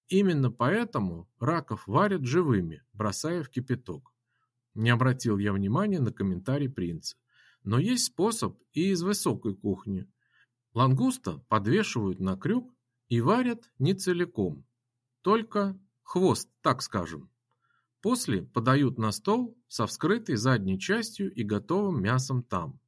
Именно поэтому раков варят живыми, бросая в кипяток. Не обратил я внимания на комментарий принца. Но есть способ и из высокой кухни. Лангуста подвешивают на крюк и варят не целиком, только хвост, так скажем. После подают на стол со вскрытой задней частью и готовым мясом там.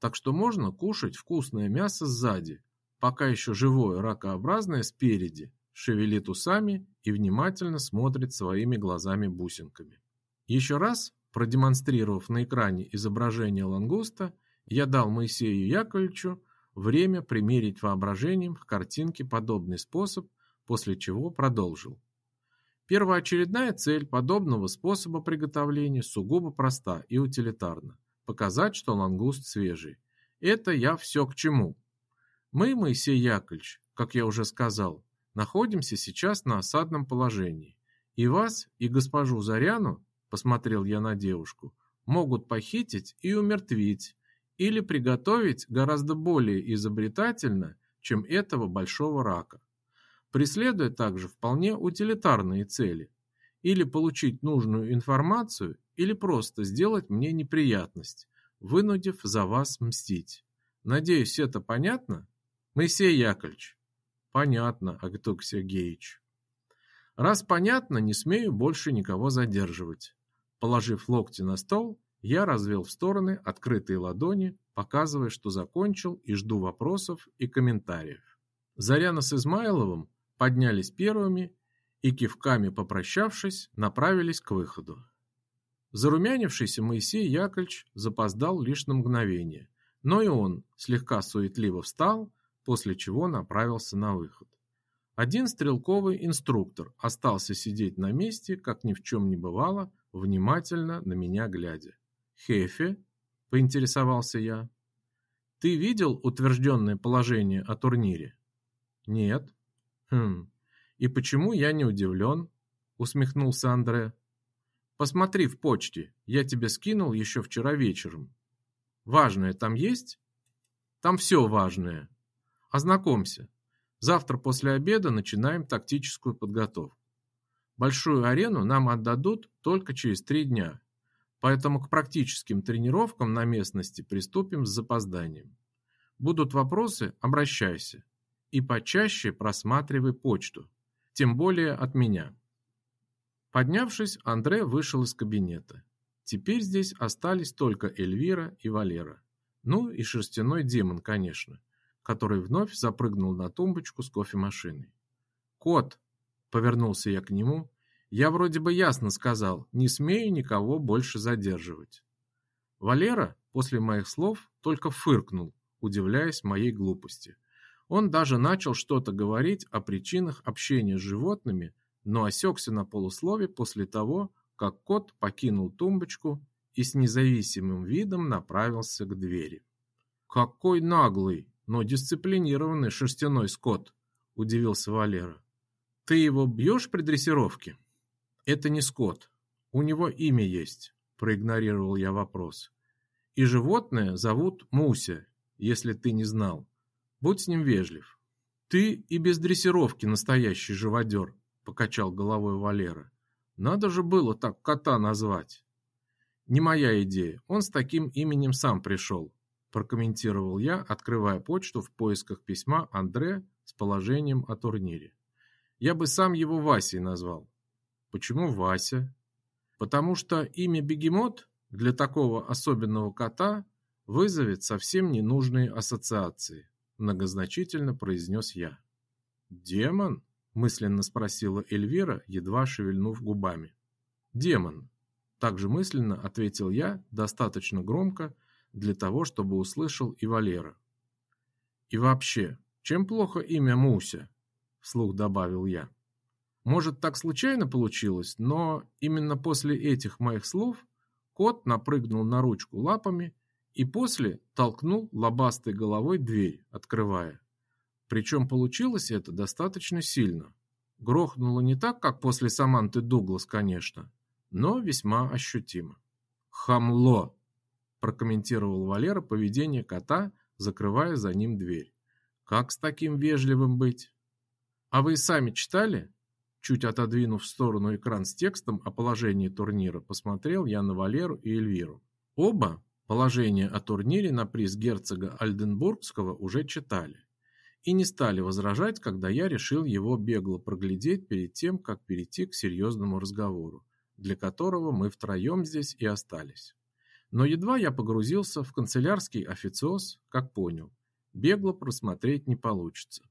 Так что можно кушать вкусное мясо сзади, пока еще живое ракообразное спереди шевелит усами и внимательно смотрит своими глазами-бусинками. Еще раз, продемонстрировав на экране изображение лангуста, я дал Моисею Яковлевичу время примерить воображением к картинке подобный способ, после чего продолжил. Первоочередная цель подобного способа приготовления сугубо проста и утилитарна – показать, что лангуст свежий. Это я все к чему. Мы, Моисей Яковлевич, как я уже сказал, находимся сейчас на осадном положении. И вас, и госпожу Заряну, посмотрел я на девушку, могут похитить и умертвить, или приготовить гораздо более изобретательно, чем этого большого рака, преследуя также вполне утилитарные цели или получить нужную информацию, или просто сделать мне неприятность, вынудив за вас мстить. Надеюсь, это понятно? Моисей Яковлевич. Понятно, Агтук Сергеевич. Раз понятно, не смею больше никого задерживать. Положив локти на стол, я развел в стороны открытые ладони, показывая, что закончил и жду вопросов и комментариев. Заряна с Измайловым поднялись первыми и, кивками попрощавшись, направились к выходу. Зарумянившийся Моисей Яковлевич запоздал лишь на мгновение, но и он слегка суетливо встал, после чего направился на выход. Один стрелковый инструктор остался сидеть на месте, как ни в чем не бывало, внимательно на меня глядя. «Хефе?» – поинтересовался я. «Ты видел утвержденное положение о турнире?» «Нет». «Хм, и почему я не удивлен?» – усмехнулся Андре. «Посмотри в почте, я тебе скинул еще вчера вечером. Важное там есть?» «Там все важное. Ознакомься. Завтра после обеда начинаем тактическую подготовку. Большую арену нам отдадут только через три дня, поэтому к практическим тренировкам на местности приступим с запозданием. Будут вопросы – обращайся. И почаще просматривай почту, тем более от меня. Поднявшись, Андре вышел из кабинета. Теперь здесь остались только Эльвира и Валера. Ну и шерстяной демон, конечно – который вновь запрыгнул на тумбочку с кофемашиной. «Кот!» — повернулся я к нему. «Я вроде бы ясно сказал, не смею никого больше задерживать». Валера после моих слов только фыркнул, удивляясь моей глупости. Он даже начал что-то говорить о причинах общения с животными, но осекся на полуслове после того, как кот покинул тумбочку и с независимым видом направился к двери. «Какой наглый!» но дисциплинированный шерстяной скот, удивился Валера. Ты его бьешь при дрессировке? Это не скот. У него имя есть, проигнорировал я вопрос. И животное зовут Муся, если ты не знал. Будь с ним вежлив. Ты и без дрессировки настоящий живодер, покачал головой Валера. Надо же было так кота назвать. Не моя идея, он с таким именем сам пришел прокомментировал я, открывая почту в поисках письма Андре с положением о турнире. Я бы сам его Васей назвал. Почему Вася? Потому что имя Бегемот для такого особенного кота вызовет совсем ненужные ассоциации, многозначительно произнес я. Демон? мысленно спросила Эльвира, едва шевельнув губами. Демон, также мысленно ответил я, достаточно громко, для того, чтобы услышал и Валера. «И вообще, чем плохо имя Муся?» – вслух добавил я. Может, так случайно получилось, но именно после этих моих слов кот напрыгнул на ручку лапами и после толкнул лобастой головой дверь, открывая. Причем получилось это достаточно сильно. Грохнуло не так, как после Саманты Дуглас, конечно, но весьма ощутимо. «Хамло!» прокомментировал Валера поведение кота, закрывая за ним дверь. Как с таким вежливым быть? А вы сами читали? Чуть отодвинув в сторону экран с текстом о положении турнира, посмотрел я на Валеру и Эльвиру. Оба положение о турнире на приз герцога Альденбургского уже читали и не стали возражать, когда я решил его бегло проглядеть перед тем, как перейти к серьезному разговору, для которого мы втроем здесь и остались. Но едва я погрузился в канцелярский официоз, как понял, бегло просмотреть не получится,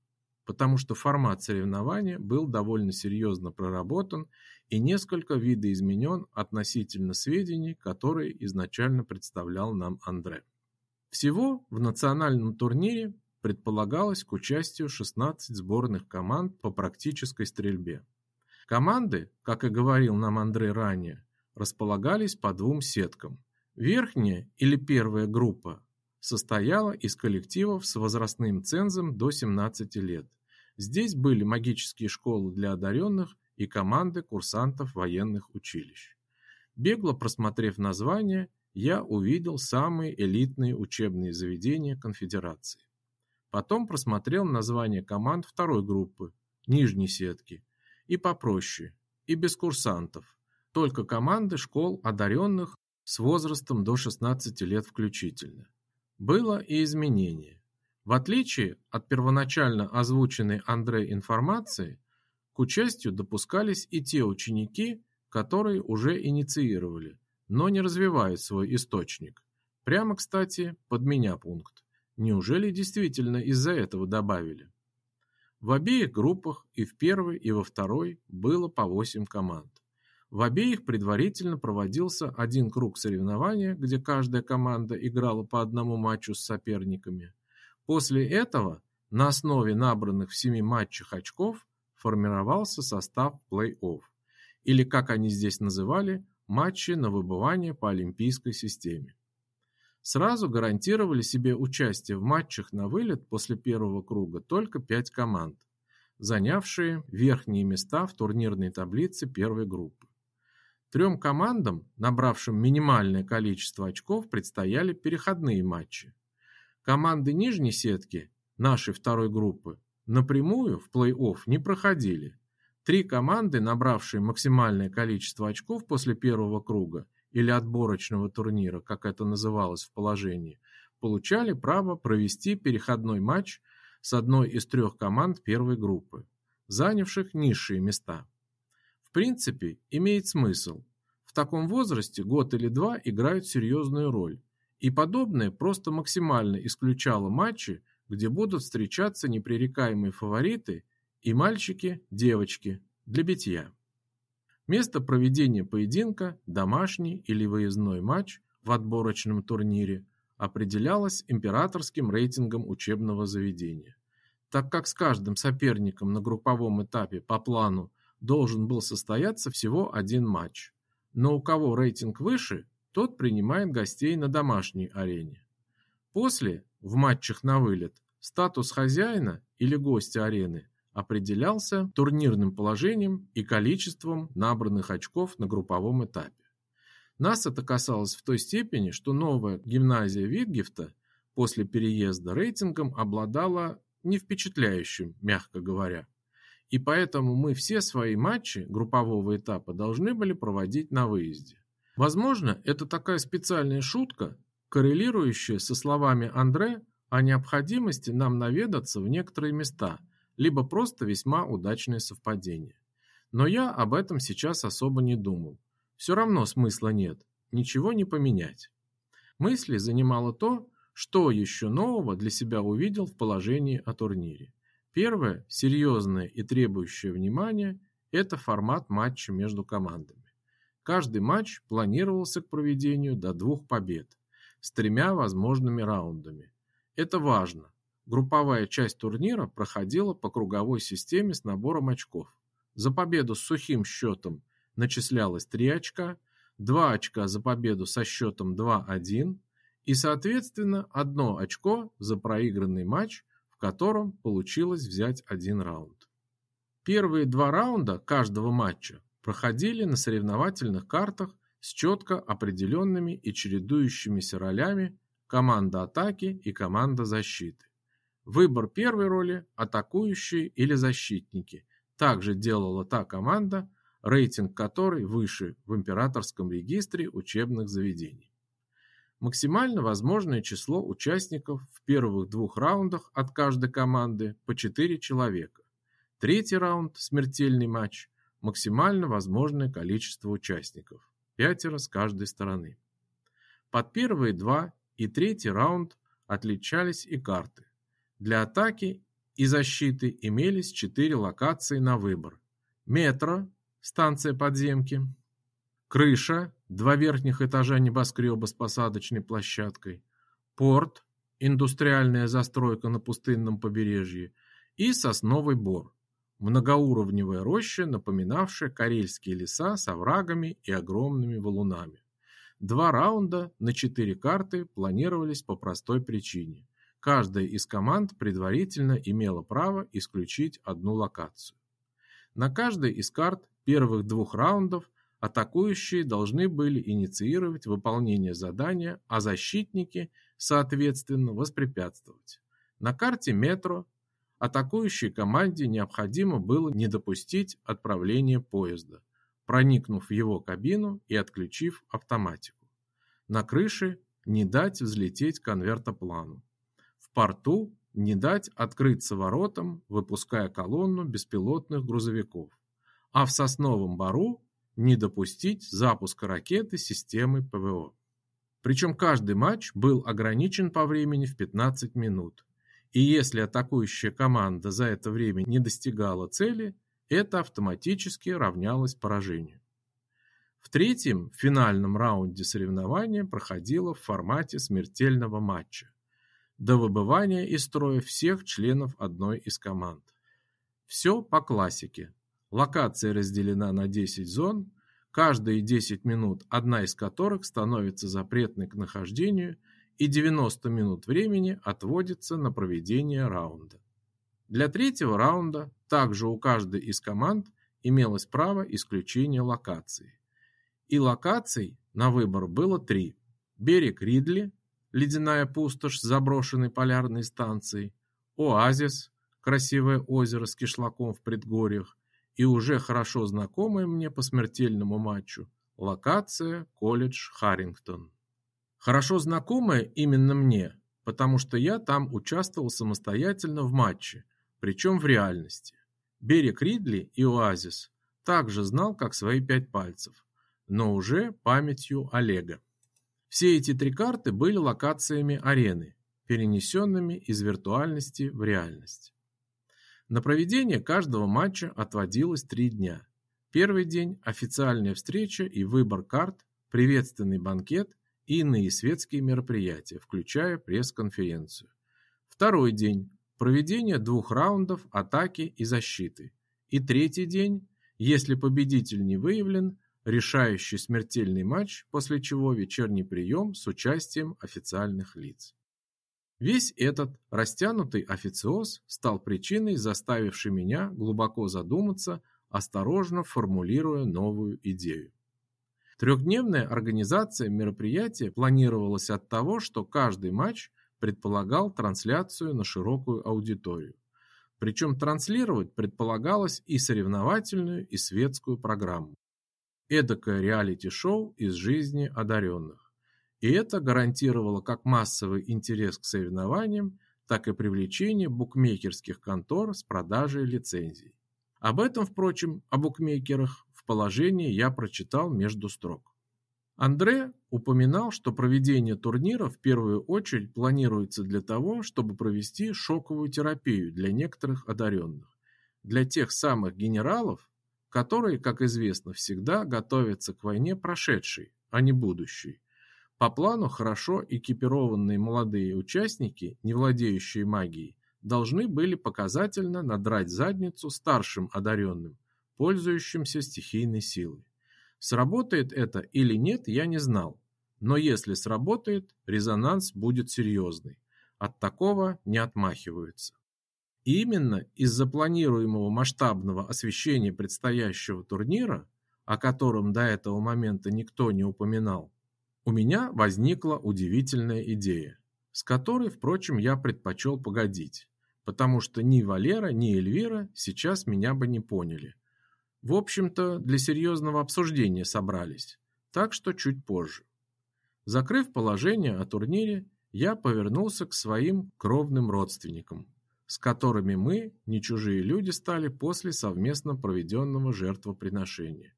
потому что формат соревнования был довольно серьезно проработан и несколько видоизменен относительно сведений, которые изначально представлял нам Андре. Всего в национальном турнире предполагалось к участию 16 сборных команд по практической стрельбе. Команды, как и говорил нам Андре ранее, располагались по двум сеткам – Верхняя или первая группа состояла из коллективов с возрастным цензом до 17 лет. Здесь были магические школы для одаренных и команды курсантов военных училищ. Бегло просмотрев названия, я увидел самые элитные учебные заведения конфедерации. Потом просмотрел названия команд второй группы, нижней сетки, и попроще, и без курсантов, только команды школ одаренных с возрастом до 16 лет включительно. Было и изменение. В отличие от первоначально озвученной Андре информации, к участию допускались и те ученики, которые уже инициировали, но не развивают свой источник. Прямо, кстати, под меня пункт. Неужели действительно из-за этого добавили? В обеих группах, и в первой, и во второй, было по 8 команд. В обеих предварительно проводился один круг соревнования, где каждая команда играла по одному матчу с соперниками. После этого, на основе набранных в семи матчах очков, формировался состав плей-офф, или, как они здесь называли, матчи на выбывание по олимпийской системе сразу гарантировали себе участие в матчах на вылет после первого круга только пять команд, занявшие верхние места в турнирной таблице первой группы. Трем командам, набравшим минимальное количество очков, предстояли переходные матчи. Команды нижней сетки, нашей второй группы, напрямую в плей-офф не проходили. Три команды, набравшие максимальное количество очков после первого круга, или отборочного турнира, как это называлось в положении, получали право провести переходной матч с одной из трех команд первой группы, занявших низшие места. В принципе, имеет смысл. В таком возрасте год или два играют серьезную роль, и подобное просто максимально исключало матчи, где будут встречаться непререкаемые фавориты и мальчики, девочки для битья. Место проведения поединка, домашний или выездной матч в отборочном турнире определялось императорским рейтингом учебного заведения. Так как с каждым соперником на групповом этапе по плану должен был состояться всего один матч, но у кого рейтинг выше, тот принимает гостей на домашней арене. После, в матчах на вылет, статус хозяина или гостя арены определялся турнирным положением и количеством набранных очков на групповом этапе. Нас это касалось в той степени, что новая гимназия Витгефта после переезда рейтингом обладала не впечатляющим, мягко говоря. И поэтому мы все свои матчи группового этапа должны были проводить на выезде. Возможно, это такая специальная шутка, коррелирующая со словами Андре о необходимости нам наведаться в некоторые места – либо просто весьма удачное совпадение. Но я об этом сейчас особо не думал. Все равно смысла нет, ничего не поменять. Мысли занимало то, что еще нового для себя увидел в положении о турнире. Первое, серьезное и требующее внимания, это формат матча между командами. Каждый матч планировался к проведению до двух побед с тремя возможными раундами. Это важно, Групповая часть турнира проходила по круговой системе с набором очков. За победу с сухим счетом начислялось 3 очка, 2 очка за победу со счетом 2-1 и, соответственно, 1 очко за проигранный матч, в котором получилось взять один раунд. Первые два раунда каждого матча проходили на соревновательных картах с четко определенными и чередующимися ролями команда атаки и команда защиты. Выбор первой роли – атакующие или защитники. Также делала та команда, рейтинг которой выше в императорском регистре учебных заведений. Максимально возможное число участников в первых двух раундах от каждой команды по 4 человека. Третий раунд – смертельный матч, максимально возможное количество участников – пятеро с каждой стороны. Под первые два и третий раунд отличались и карты. Для атаки и защиты имелись четыре локации на выбор. Метро, станция подземки, крыша, два верхних этажа небоскреба с посадочной площадкой, порт, индустриальная застройка на пустынном побережье и сосновый бор, многоуровневая роща, напоминавшая карельские леса с оврагами и огромными валунами. Два раунда на четыре карты планировались по простой причине. Каждая из команд предварительно имела право исключить одну локацию. На каждой из карт первых двух раундов атакующие должны были инициировать выполнение задания, а защитники, соответственно, воспрепятствовать. На карте метро атакующей команде необходимо было не допустить отправления поезда, проникнув в его кабину и отключив автоматику. На крыше не дать взлететь конвертоплану. В порту не дать открыться воротам, выпуская колонну беспилотных грузовиков. А в Сосновом Бару не допустить запуска ракеты системы ПВО. Причем каждый матч был ограничен по времени в 15 минут. И если атакующая команда за это время не достигала цели, это автоматически равнялось поражению. В третьем, финальном раунде соревнования проходило в формате смертельного матча до выбывания из строя всех членов одной из команд. Все по классике. Локация разделена на 10 зон, каждые 10 минут одна из которых становится запретной к нахождению и 90 минут времени отводится на проведение раунда. Для третьего раунда также у каждой из команд имелось право исключения локации. И локаций на выбор было три. Берег Ридли, ледяная пустошь заброшенной полярной станции, оазис, красивое озеро с кишлаком в предгорьях и уже хорошо знакомая мне по смертельному матчу локация колледж Харрингтон. Хорошо знакомая именно мне, потому что я там участвовал самостоятельно в матче, причем в реальности. Берег Ридли и оазис также знал как свои пять пальцев, но уже памятью Олега. Все эти три карты были локациями арены, перенесенными из виртуальности в реальность. На проведение каждого матча отводилось три дня. Первый день – официальная встреча и выбор карт, приветственный банкет и иные светские мероприятия, включая пресс-конференцию. Второй день – проведение двух раундов атаки и защиты. И третий день, если победитель не выявлен, решающий смертельный матч, после чего вечерний прием с участием официальных лиц. Весь этот растянутый официоз стал причиной, заставившей меня глубоко задуматься, осторожно формулируя новую идею. Трехдневная организация мероприятия планировалась от того, что каждый матч предполагал трансляцию на широкую аудиторию. Причем транслировать предполагалось и соревновательную, и светскую программу эдакое реалити-шоу из жизни одаренных. И это гарантировало как массовый интерес к соревнованиям, так и привлечение букмекерских контор с продажей лицензий. Об этом, впрочем, о букмекерах в положении я прочитал между строк. Андре упоминал, что проведение турнира в первую очередь планируется для того, чтобы провести шоковую терапию для некоторых одаренных, для тех самых генералов, которые, как известно, всегда готовятся к войне прошедшей, а не будущей. По плану хорошо экипированные молодые участники, не владеющие магией, должны были показательно надрать задницу старшим одаренным, пользующимся стихийной силой. Сработает это или нет, я не знал. Но если сработает, резонанс будет серьезный. От такого не отмахиваются. Именно из-за планируемого масштабного освещения предстоящего турнира, о котором до этого момента никто не упоминал, у меня возникла удивительная идея, с которой, впрочем, я предпочел погодить, потому что ни Валера, ни Эльвира сейчас меня бы не поняли. В общем-то, для серьезного обсуждения собрались, так что чуть позже. Закрыв положение о турнире, я повернулся к своим кровным родственникам, с которыми мы, не чужие люди, стали после совместно проведенного жертвоприношения.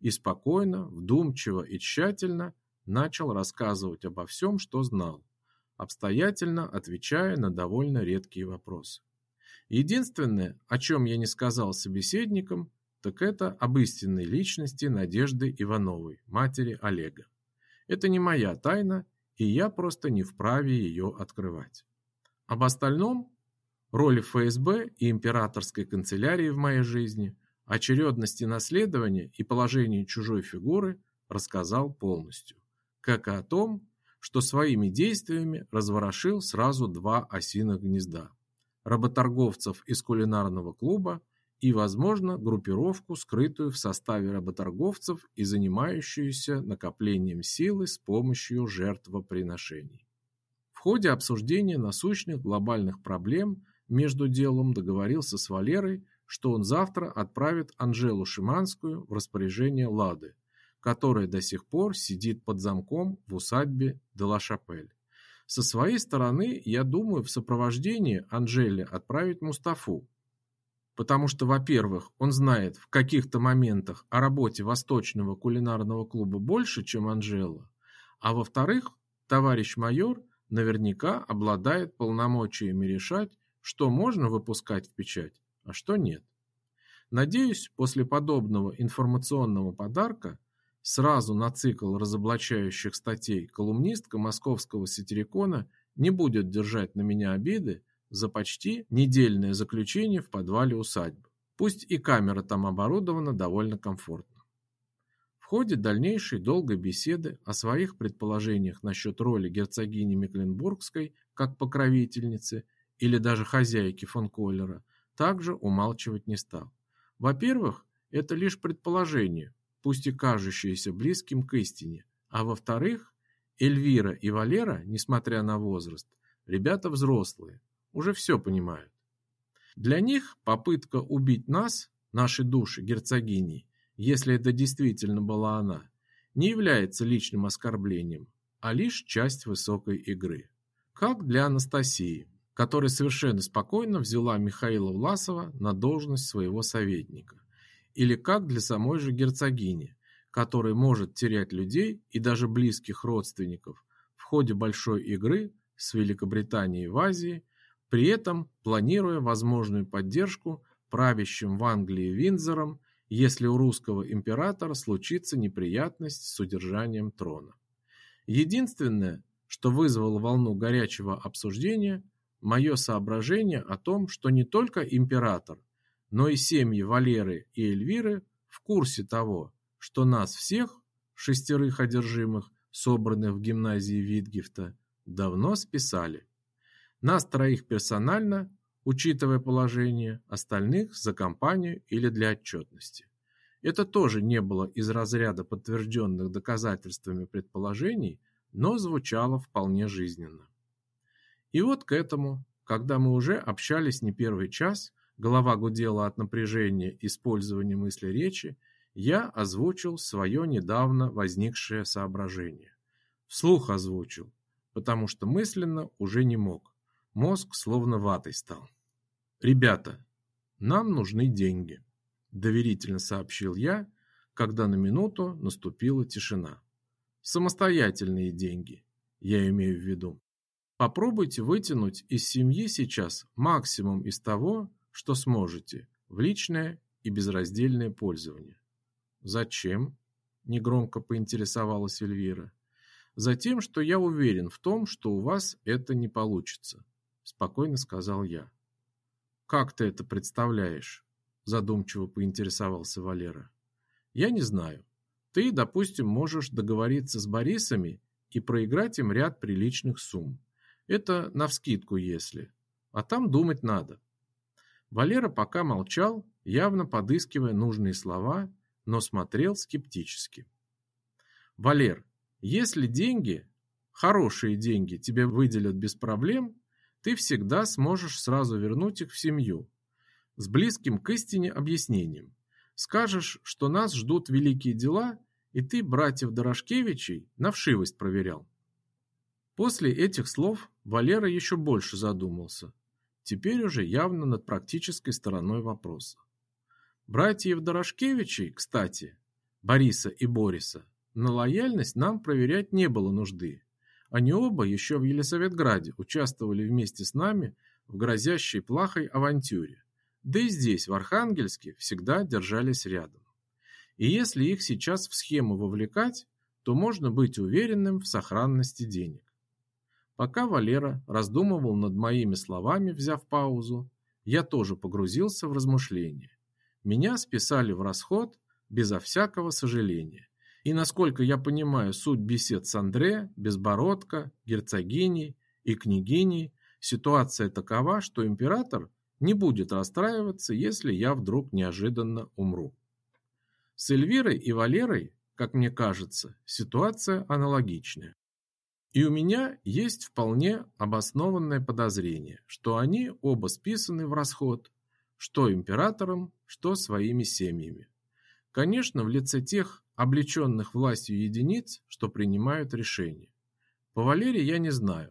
И спокойно, вдумчиво и тщательно начал рассказывать обо всем, что знал, обстоятельно отвечая на довольно редкие вопросы. Единственное, о чем я не сказал собеседникам, так это об истинной личности Надежды Ивановой, матери Олега. Это не моя тайна, и я просто не вправе ее открывать. Об остальном роли ФСБ и императорской канцелярии в моей жизни, очередности наследования и положении чужой фигуры рассказал полностью, как и о том, что своими действиями разворошил сразу два осиных гнезда – работорговцев из кулинарного клуба и, возможно, группировку, скрытую в составе работорговцев и занимающуюся накоплением силы с помощью жертвоприношений. В ходе обсуждения насущных глобальных проблем между делом договорился с Валерой, что он завтра отправит Анжелу Шиманскую в распоряжение Лады, которая до сих пор сидит под замком в усадьбе Де-Ла-Шапель. Со своей стороны, я думаю в сопровождении Анжели отправить Мустафу, потому что, во-первых, он знает в каких-то моментах о работе Восточного кулинарного клуба больше, чем Анжела, а во-вторых, товарищ майор наверняка обладает полномочиями решать, что можно выпускать в печать, а что нет. Надеюсь, после подобного информационного подарка сразу на цикл разоблачающих статей колумнистка московского сатирикона не будет держать на меня обиды за почти недельное заключение в подвале усадьбы. Пусть и камера там оборудована довольно комфортно. В ходе дальнейшей долгой беседы о своих предположениях насчет роли герцогини Мекленбургской как покровительницы или даже хозяйки фон Коллера также умалчивать не стал. Во-первых, это лишь предположение, пусть и кажущееся близким к истине, а во-вторых, Эльвира и Валера, несмотря на возраст, ребята взрослые, уже все понимают. Для них попытка убить нас, наши души, герцогиней, если это действительно была она, не является личным оскорблением, а лишь часть высокой игры. Как для Анастасии, которая совершенно спокойно взяла Михаила Власова на должность своего советника, или как для самой же герцогини, которая может терять людей и даже близких родственников в ходе большой игры с Великобританией в Азии при этом планируя возможную поддержку правящим в Англии Виндзором, если у русского императора случится неприятность с удержанием трона. Единственное, что вызвало волну горячего обсуждения, мое соображение о том, что не только император, но и семьи Валеры и Эльвиры в курсе того, что нас всех, шестерых одержимых, собранных в гимназии Витгефта, давно списали. Нас троих персонально, учитывая положение, остальных за компанию или для отчетности. Это тоже не было из разряда подтвержденных доказательствами предположений, но звучало вполне жизненно. И вот к этому, когда мы уже общались не первый час, голова гудела от напряжения использования мысли речи, я озвучил свое недавно возникшее соображение. Вслух озвучил, потому что мысленно уже не мог. Мозг словно ватой стал. «Ребята, нам нужны деньги», – доверительно сообщил я, когда на минуту наступила тишина. «Самостоятельные деньги, я имею в виду. Попробуйте вытянуть из семьи сейчас максимум из того, что сможете, в личное и безраздельное пользование». «Зачем?» – негромко поинтересовалась Эльвира. «Затем, что я уверен в том, что у вас это не получится спокойно сказал я. Как ты это представляешь? задумчиво поинтересовался Валера. Я не знаю. Ты, допустим, можешь договориться с Борисами и проиграть им ряд приличных сумм. Это навскидку, если. А там думать надо. Валера пока молчал, явно подыскивая нужные слова, но смотрел скептически. Валер, если деньги, хорошие деньги, тебе выделят без проблем, ты всегда сможешь сразу вернуть их в семью с близким к истине объяснением. Скажешь, что нас ждут великие дела, и ты братьев Дорошкевичей на вшивость проверял. После этих слов Валера еще больше задумался, теперь уже явно над практической стороной вопроса. Братьев Дорошкевичей, кстати, Бориса и Бориса, на лояльность нам проверять не было нужды. Они оба еще в Елисаветграде участвовали вместе с нами в грозящей плахой авантюре. Да и здесь, в Архангельске, всегда держались рядом. И если их сейчас в схему вовлекать, то можно быть уверенным в сохранности денег. Пока Валера раздумывал над моими словами, взяв паузу, я тоже погрузился в размышления. Меня списали в расход безо всякого сожаления. И насколько я понимаю суть бесед с Андре, Безбородко, герцогиней и княгиней, ситуация такова, что император не будет расстраиваться, если я вдруг неожиданно умру. С Эльвирой и Валерой, как мне кажется, ситуация аналогичная. И у меня есть вполне обоснованное подозрение, что они оба списаны в расход, что императором, что своими семьями. Конечно, в лице тех облеченных властью единиц, что принимают решения. По Валерии я не знаю,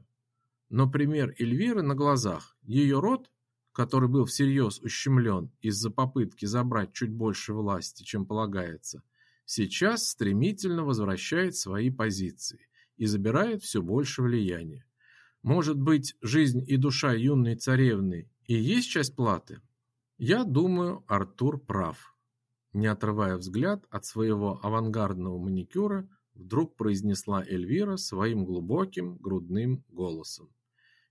но пример Эльвиры на глазах, ее род, который был всерьез ущемлен из-за попытки забрать чуть больше власти, чем полагается, сейчас стремительно возвращает свои позиции и забирает все больше влияния. Может быть, жизнь и душа юной царевны и есть часть платы? Я думаю, Артур прав. Не отрывая взгляд от своего авангардного маникюра, вдруг произнесла Эльвира своим глубоким грудным голосом.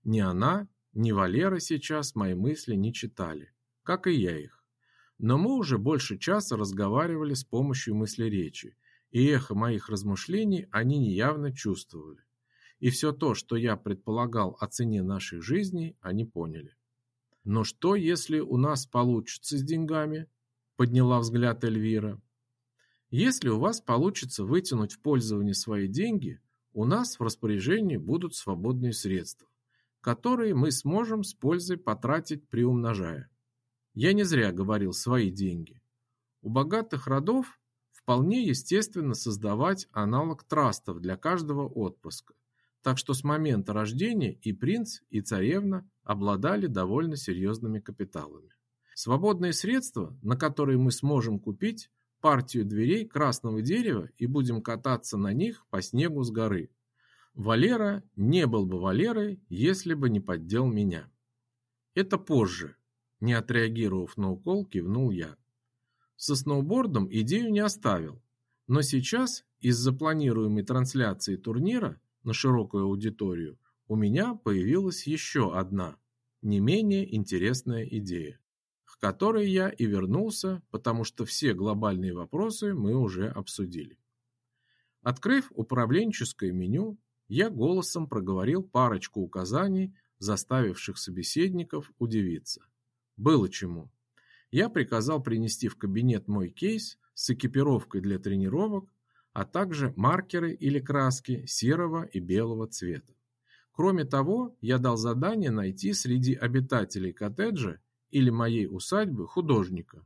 Ни она, ни Валера сейчас мои мысли не читали, как и я их. Но мы уже больше часа разговаривали с помощью мысли-речи, и эхо моих размышлений они неявно чувствовали. И все то, что я предполагал о цене нашей жизни, они поняли. Но что, если у нас получится с деньгами? Подняла взгляд Эльвира. Если у вас получится вытянуть в пользование свои деньги, у нас в распоряжении будут свободные средства, которые мы сможем с пользой потратить, приумножая. Я не зря говорил свои деньги. У богатых родов вполне естественно создавать аналог трастов для каждого отпрыска. Так что с момента рождения и принц, и царевна обладали довольно серьезными капиталами. Свободные средства, на которые мы сможем купить партию дверей красного дерева и будем кататься на них по снегу с горы. Валера не был бы Валерой, если бы не поддел меня. Это позже, не отреагировав на укол, кивнул я. Со сноубордом идею не оставил, но сейчас из-за планируемой трансляции турнира на широкую аудиторию у меня появилась еще одна, не менее интересная идея, к которой я и вернулся, потому что все глобальные вопросы мы уже обсудили. Открыв управленческое меню, я голосом проговорил парочку указаний, заставивших собеседников удивиться. Было чему. Я приказал принести в кабинет мой кейс с экипировкой для тренировок, а также маркеры или краски серого и белого цвета. Кроме того, я дал задание найти среди обитателей коттеджа или моей усадьбы художника,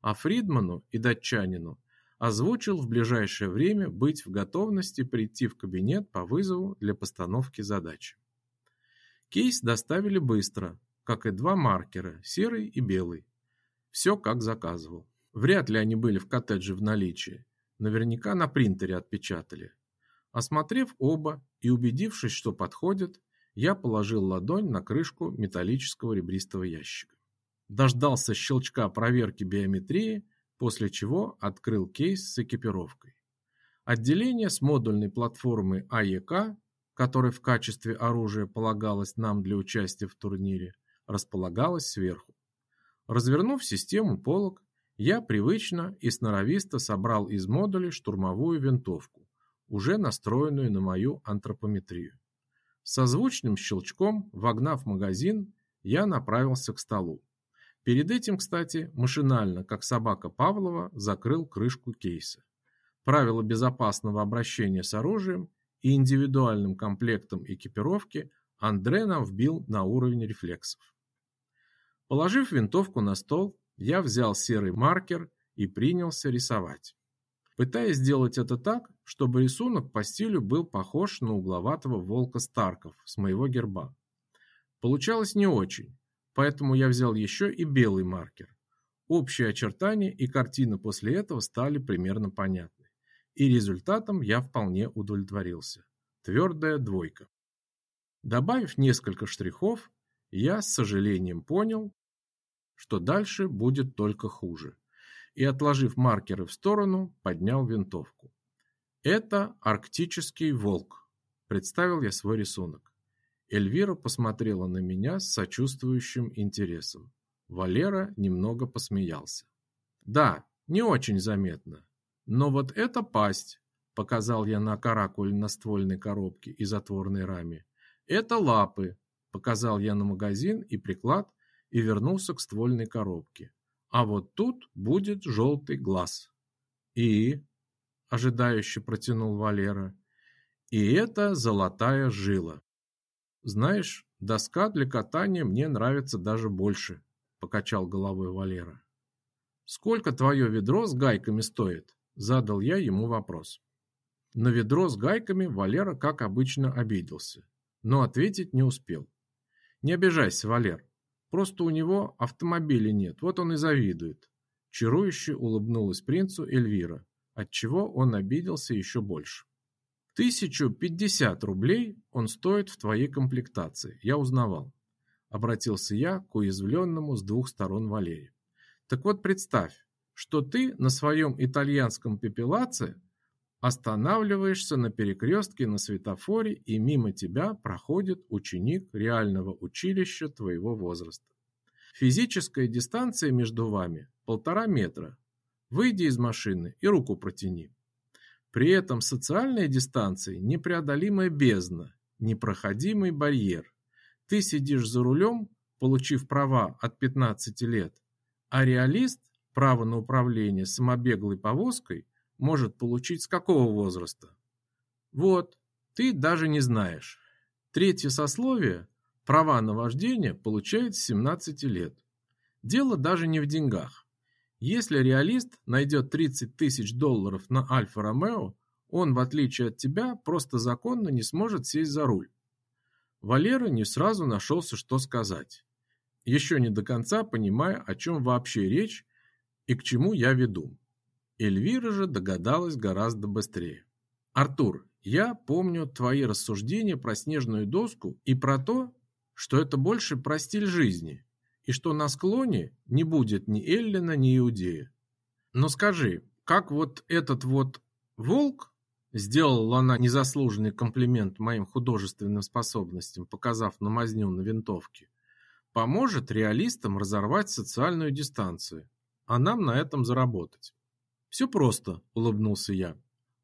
а Фридману и датчанину озвучил в ближайшее время быть в готовности прийти в кабинет по вызову для постановки задачи. Кейс доставили быстро, как и два маркера, серый и белый. Все как заказывал. Вряд ли они были в коттедже в наличии, Наверняка на принтере отпечатали. Осмотрев оба и убедившись, что подходят, я положил ладонь на крышку металлического ребристого ящика. Дождался щелчка проверки биометрии, после чего открыл кейс с экипировкой. Отделение с модульной платформы АЕК, которое в качестве оружия полагалось нам для участия в турнире, располагалось сверху. Развернув систему полок, я привычно и сноровисто собрал из модулей штурмовую винтовку, уже настроенную на мою антропометрию. Со звучным щелчком, вогнав магазин, я направился к столу. Перед этим, кстати, машинально, как собака Павлова, закрыл крышку кейса. Правила безопасного обращения с оружием и индивидуальным комплектом экипировки Андре нам вбил на уровень рефлексов. Положив винтовку на стол, я взял серый маркер и принялся рисовать. Пытаясь сделать это так, чтобы рисунок по стилю был похож на угловатого волка Старков с моего герба. Получалось не очень, поэтому я взял еще и белый маркер. Общие очертания и картина после этого стали примерно понятны. И результатом я вполне удовлетворился. Твердая двойка. Добавив несколько штрихов, я с сожалением понял, что дальше будет только хуже, и, отложив маркеры в сторону, поднял винтовку. «Это арктический волк», – представил я свой рисунок. Эльвира посмотрела на меня с сочувствующим интересом. Валера немного посмеялся. «Да, не очень заметно. Но вот это пасть», – показал я на каракуль на ствольной коробке и затворной раме. «Это лапы», – показал я на магазин и приклад – и вернулся к ствольной коробке. А вот тут будет желтый глаз. И, ожидающе протянул Валера, И это золотая жила. Знаешь, доска для катания мне нравится даже больше, покачал головой Валера. Сколько твое ведро с гайками стоит? Задал я ему вопрос. На ведро с гайками Валера, как обычно, обиделся, но ответить не успел. Не обижайся, Валер. Просто у него автомобиля нет, вот он и завидует. Чарующе улыбнулась принцу Эльвира, отчего он обиделся еще больше. Тысячу пятьдесят рублей он стоит в твоей комплектации, я узнавал. Обратился я к уязвленному с двух сторон Валерию. Так вот представь, что ты на своем итальянском пепелаце останавливаешься на перекрестке на светофоре и мимо тебя проходит ученик реального училища твоего возраста. Физическая дистанция между вами полтора метра. Выйди из машины и руку протяни. При этом социальная дистанция непреодолимая бездна, непроходимый барьер. Ты сидишь за рулем, получив права от 15 лет, а реалист право на управление самобеглой повозкой может получить с какого возраста? Вот, ты даже не знаешь. Третье сословие, права на вождение, получает с 17 лет. Дело даже не в деньгах. Если реалист найдет 30 тысяч долларов на Альфа-Ромео, он, в отличие от тебя, просто законно не сможет сесть за руль. Валера не сразу нашелся, что сказать. Еще не до конца понимая, о чем вообще речь и к чему я веду. Эльвира же догадалась гораздо быстрее. «Артур, я помню твои рассуждения про снежную доску и про то, что это больше про стиль жизни, и что на склоне не будет ни Эллина, ни Иудея. Но скажи, как вот этот вот волк, сделала она незаслуженный комплимент моим художественным способностям, показав на мазню на винтовке, поможет реалистам разорвать социальную дистанцию, а нам на этом заработать. Все просто, улыбнулся я.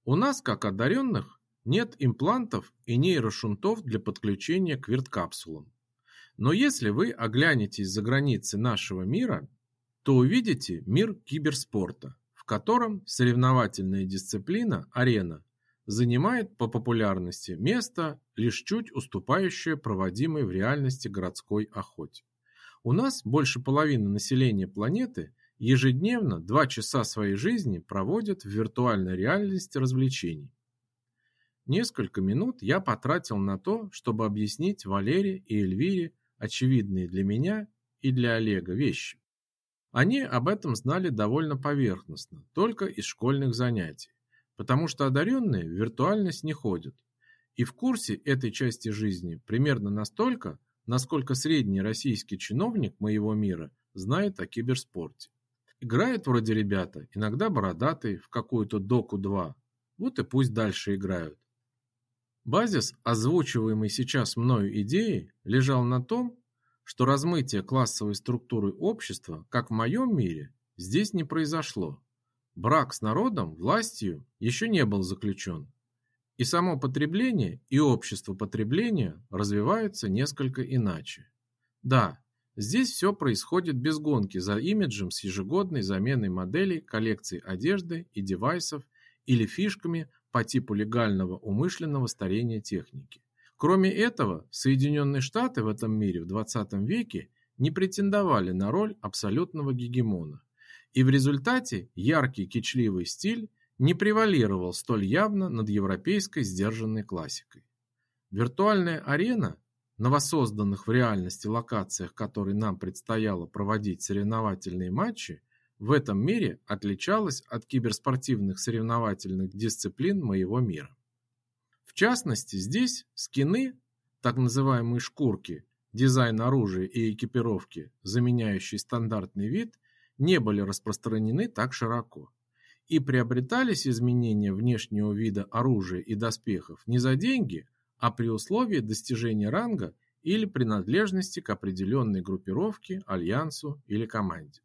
У нас, как одаренных, нет имплантов и нейрошунтов для подключения к верткапсулам. Но если вы оглянетесь за границы нашего мира, то увидите мир киберспорта, в котором соревновательная дисциплина арена занимает по популярности место, лишь чуть уступающее проводимой в реальности городской охоте. У нас больше половины населения планеты ежедневно два часа своей жизни проводят в виртуальной реальности развлечений. Несколько минут я потратил на то, чтобы объяснить Валере и Эльвире очевидные для меня и для Олега вещи. Они об этом знали довольно поверхностно, только из школьных занятий, потому что одаренные в виртуальность не ходят. И в курсе этой части жизни примерно настолько, насколько средний российский чиновник моего мира знает о киберспорте. Играют вроде ребята, иногда бородатые, в какую-то доку-2. Вот и пусть дальше играют. Базис, озвучиваемый сейчас мною идеи, лежал на том, что размытие классовой структуры общества, как в моем мире, здесь не произошло. Брак с народом, властью еще не был заключен. И само потребление, и общество потребления развиваются несколько иначе. Да, здесь все происходит без гонки за имиджем с ежегодной заменой моделей коллекций одежды и девайсов или фишками по типу легального умышленного старения техники. Кроме этого, Соединенные Штаты в этом мире в 20 веке не претендовали на роль абсолютного гегемона. И в результате яркий кичливый стиль не превалировал столь явно над европейской сдержанной классикой. Виртуальная арена, на воссозданных в реальности локациях, которые нам предстояло проводить соревновательные матчи, в этом мире отличалась от киберспортивных соревновательных дисциплин моего мира. В частности, здесь скины, так называемые шкурки, дизайн оружия и экипировки, заменяющие стандартный вид, не были распространены так широко. И приобретались изменения внешнего вида оружия и доспехов не за деньги, а при условии достижения ранга или принадлежности к определенной группировке, альянсу или команде.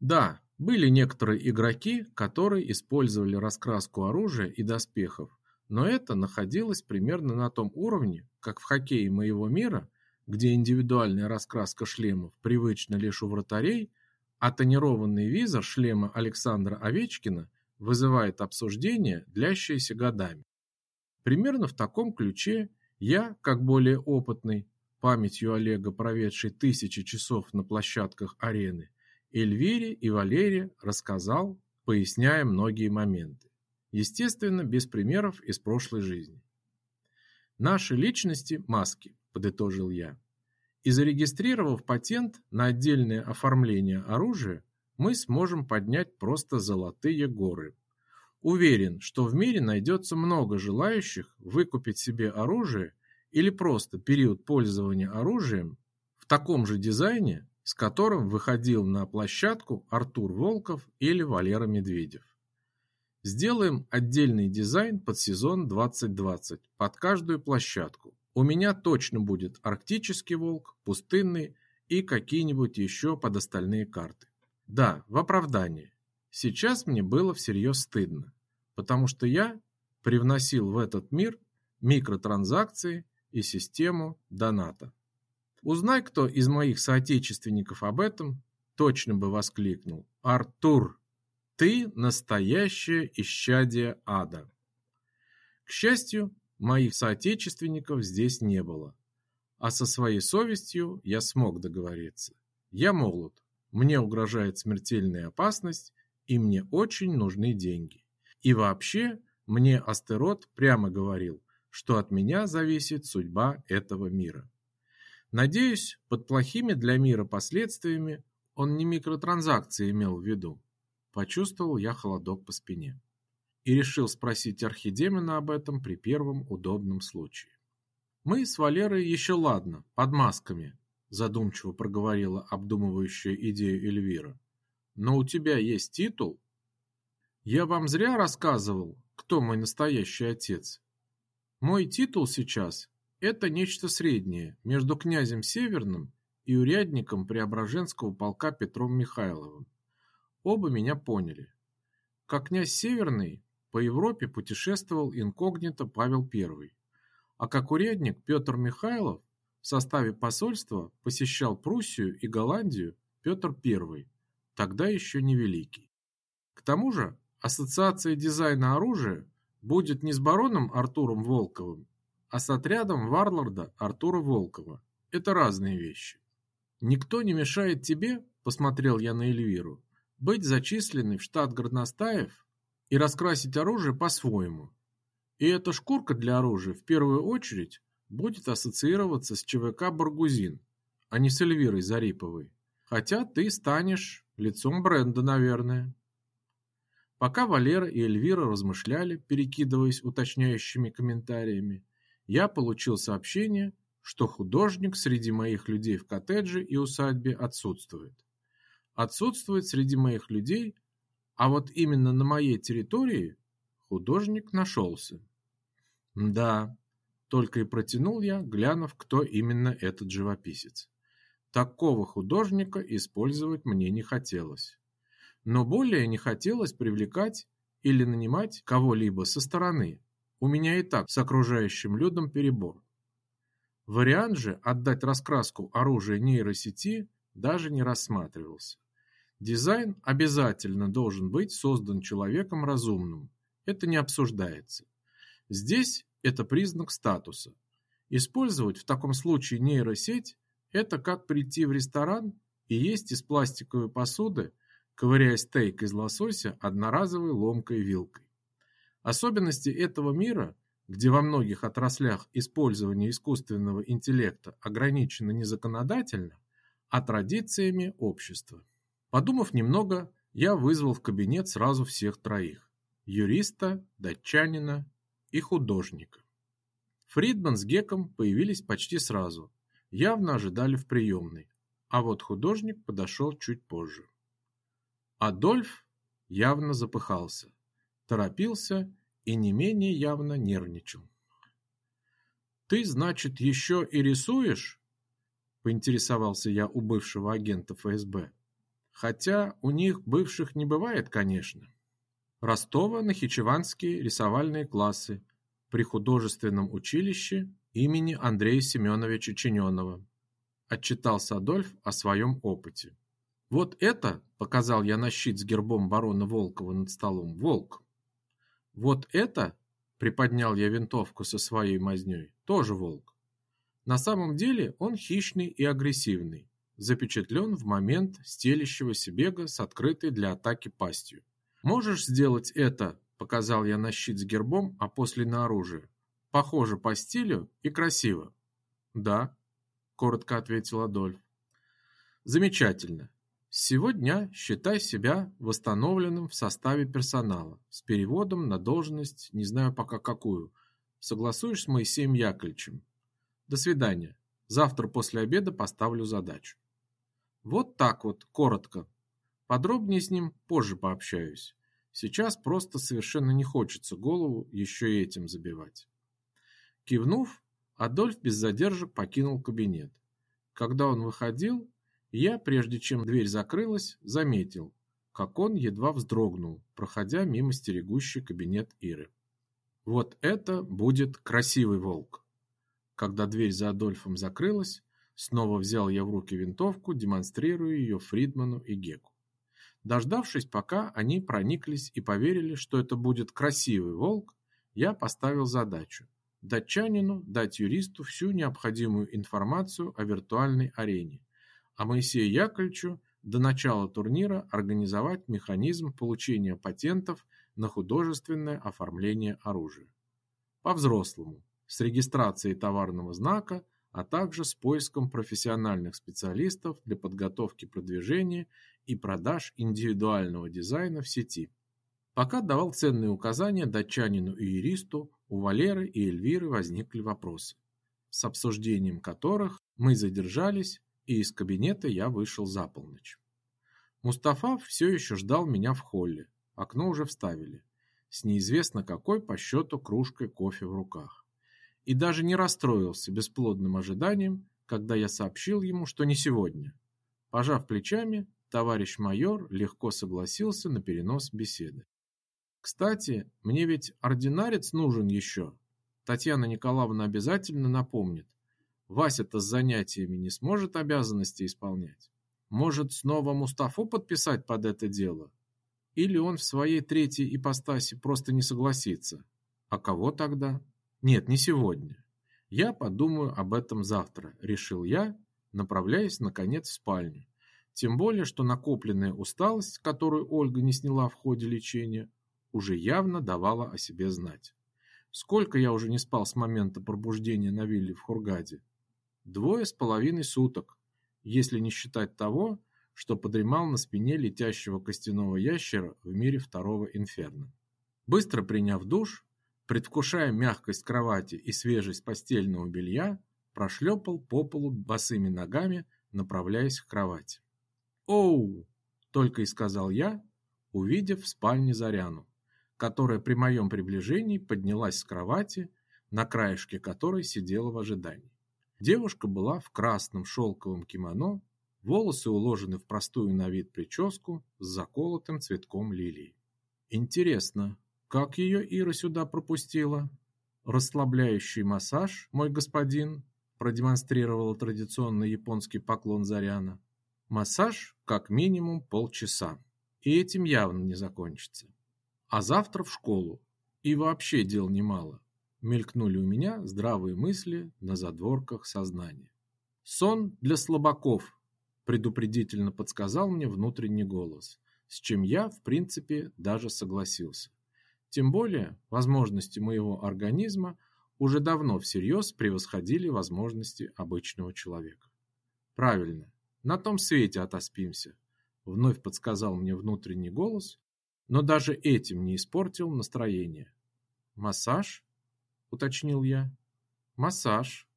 Да, были некоторые игроки, которые использовали раскраску оружия и доспехов, но это находилось примерно на том уровне, как в хоккее моего мира, где индивидуальная раскраска шлемов привычна лишь у вратарей, а тонированный визор шлема Александра Овечкина вызывает обсуждение, длящееся годами. Примерно в таком ключе я, как более опытный, памятью Олега, проведший тысячи часов на площадках арены, Эльвире и Валере рассказал, поясняя многие моменты. Естественно, без примеров из прошлой жизни. Наши личности – маски, подытожил я. И зарегистрировав патент на отдельное оформление оружия, мы сможем поднять просто золотые горы. Уверен, что в мире найдется много желающих выкупить себе оружие или просто период пользования оружием в таком же дизайне, с которым выходил на площадку Артур Волков или Валера Медведев. Сделаем отдельный дизайн под сезон 2020, под каждую площадку. У меня точно будет арктический волк, пустынный и какие-нибудь еще под остальные карты. Да, в оправдание. Сейчас мне было всерьез стыдно потому что я привносил в этот мир микротранзакции и систему доната. Узнай, кто из моих соотечественников об этом, точно бы воскликнул. Артур, ты настоящее исчадие ада. К счастью, моих соотечественников здесь не было. А со своей совестью я смог договориться. Я молод, мне угрожает смертельная опасность, и мне очень нужны деньги. И вообще, мне Астерот прямо говорил, что от меня зависит судьба этого мира. Надеюсь, под плохими для мира последствиями он не микротранзакции имел в виду. Почувствовал я холодок по спине. И решил спросить архидемона об этом при первом удобном случае. Мы с Валерой еще ладно, под масками, задумчиво проговорила обдумывающая идею Эльвира. Но у тебя есть титул, я вам зря рассказывал, кто мой настоящий отец. Мой титул сейчас – это нечто среднее между князем Северным и урядником Преображенского полка Петром Михайловым. Оба меня поняли. Как князь Северный по Европе путешествовал инкогнито Павел I, а как урядник Петр Михайлов в составе посольства посещал Пруссию и Голландию Петр I, тогда еще не великий. К тому же Ассоциация дизайна оружия будет не с бароном Артуром Волковым, а с отрядом варлорда Артура Волкова. Это разные вещи. Никто не мешает тебе, посмотрел я на Эльвиру, быть зачисленной в штат горностаев и раскрасить оружие по-своему. И эта шкурка для оружия в первую очередь будет ассоциироваться с ЧВК Баргузин, а не с Эльвирой Зариповой. Хотя ты станешь лицом бренда, наверное. Пока Валера и Эльвира размышляли, перекидываясь уточняющими комментариями, я получил сообщение, что художник среди моих людей в коттедже и усадьбе отсутствует. Отсутствует среди моих людей, а вот именно на моей территории художник нашелся. Да, только и протянул я, глянув, кто именно этот живописец. Такого художника использовать мне не хотелось но более не хотелось привлекать или нанимать кого-либо со стороны. У меня и так с окружающим людом перебор. Вариант же отдать раскраску оружия нейросети даже не рассматривался. Дизайн обязательно должен быть создан человеком разумным. Это не обсуждается. Здесь это признак статуса. Использовать в таком случае нейросеть – это как прийти в ресторан и есть из пластиковой посуды ковыряя стейк из лосося одноразовой ломкой вилкой. Особенности этого мира, где во многих отраслях использование искусственного интеллекта ограничено не законодательно, а традициями общества. Подумав немного, я вызвал в кабинет сразу всех троих – юриста, датчанина и художника. Фридман с Геком появились почти сразу, явно ожидали в приемной, а вот художник подошел чуть позже. Адольф явно запыхался, торопился и не менее явно нервничал. «Ты, значит, еще и рисуешь?» – поинтересовался я у бывшего агента ФСБ. Хотя у них бывших не бывает, конечно. Ростово-Нахичеванские рисовальные классы при художественном училище имени Андрея Семеновича Чиненова. Отчитался Адольф о своем опыте. Вот это, показал я на щит с гербом барона Волкова над столом, волк. Вот это, Приподнял я винтовку со своей мазнёй. Тоже волк. На самом деле он хищный и агрессивный, запечатлен в момент стелящегося бега с открытой для атаки пастью. «Можешь сделать это?» – показал я на щит с гербом, а после на оружие. «Похоже по стилю и красиво». «Да», – коротко ответил Адольф. «Замечательно. С сегодня считай себя восстановленным в составе персонала, с переводом на должность, не знаю пока какую. Согласуешь с Моисеем Яковлевичем? До свидания. Завтра после обеда поставлю задачу. Вот так вот, коротко. Подробнее с ним позже пообщаюсь. Сейчас просто совершенно не хочется голову еще и этим забивать. Кивнув, Адольф без задержек покинул кабинет. Когда он выходил, я, прежде чем дверь закрылась, заметил, как он едва вздрогнул, проходя мимо стерегущий кабинет Иры. Вот это будет красивый волк. Когда дверь за Адольфом закрылась, снова взял я в руки винтовку, демонстрируя ее Фридману и Геку. Дождавшись, пока они прониклись и поверили, что это будет красивый волк, я поставил задачу датчанину дать юристу всю необходимую информацию о виртуальной арене а Моисею Яковлевичу до начала турнира организовать механизм получения патентов на художественное оформление оружия. По-взрослому, с регистрацией товарного знака, а также с поиском профессиональных специалистов для подготовки продвижения и продаж индивидуального дизайна в сети. Пока давал ценные указания датчанину и юристу, у Валеры и Эльвиры возникли вопросы, с обсуждением которых мы задержались и из кабинета я вышел за полночь. Мустафа все еще ждал меня в холле, окно уже вставили, с неизвестно какой по счету кружкой кофе в руках. И даже не расстроился бесплодным ожиданием, когда я сообщил ему, что не сегодня. Пожав плечами, товарищ майор легко согласился на перенос беседы. Кстати, мне ведь ординарец нужен еще. Татьяна Николаевна обязательно напомнит, Вася-то с занятиями не сможет обязанности исполнять. Может, снова Мустафу подписать под это дело? Или он в своей третьей ипостаси просто не согласится? А кого тогда? Нет, не сегодня. Я подумаю об этом завтра, решил я, направляясь, наконец, в спальню. Тем более, что накопленная усталость, которую Ольга не сняла в ходе лечения, уже явно давала о себе знать. Сколько я уже не спал с момента пробуждения на вилле в Хургаде? Двое с половиной суток, если не считать того, что подремал на спине летящего костяного ящера в мире второго инферно. Быстро приняв душ, предвкушая мягкость кровати и свежесть постельного белья, прошлепал по полу босыми ногами, направляясь к кровати. «Оу!» – только и сказал я, увидев в спальне Заряну, которая при моем приближении поднялась с кровати, на краешке которой сидела в ожидании. Девушка была в красном шелковом кимоно, волосы уложены в простую на вид прическу с заколотым цветком лилии. Интересно, как ее Ира сюда пропустила? Расслабляющий массаж, мой господин, продемонстрировала традиционный японский поклон Заряна. Массаж как минимум полчаса. И этим явно не закончится. А завтра в школу. И вообще дел немало мелькнули у меня здравые мысли на задворках сознания. Сон для слабаков, предупредительно подсказал мне внутренний голос, с чем я, в принципе, даже согласился. Тем более, возможности моего организма уже давно всерьез превосходили возможности обычного человека. Правильно, на том свете отоспимся, вновь подсказал мне внутренний голос, но даже этим не испортил настроение. Массаж? Уточнил я. Массаж.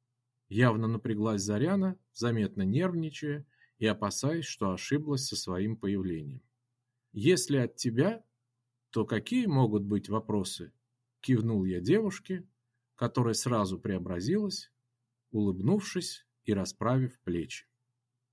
Явно напряглась Заряна, заметно нервничая и опасаясь, что ошиблась со своим появлением. Если от тебя, то какие могут быть вопросы? Кивнул я девушке, которая сразу преобразилась, улыбнувшись и расправив плечи.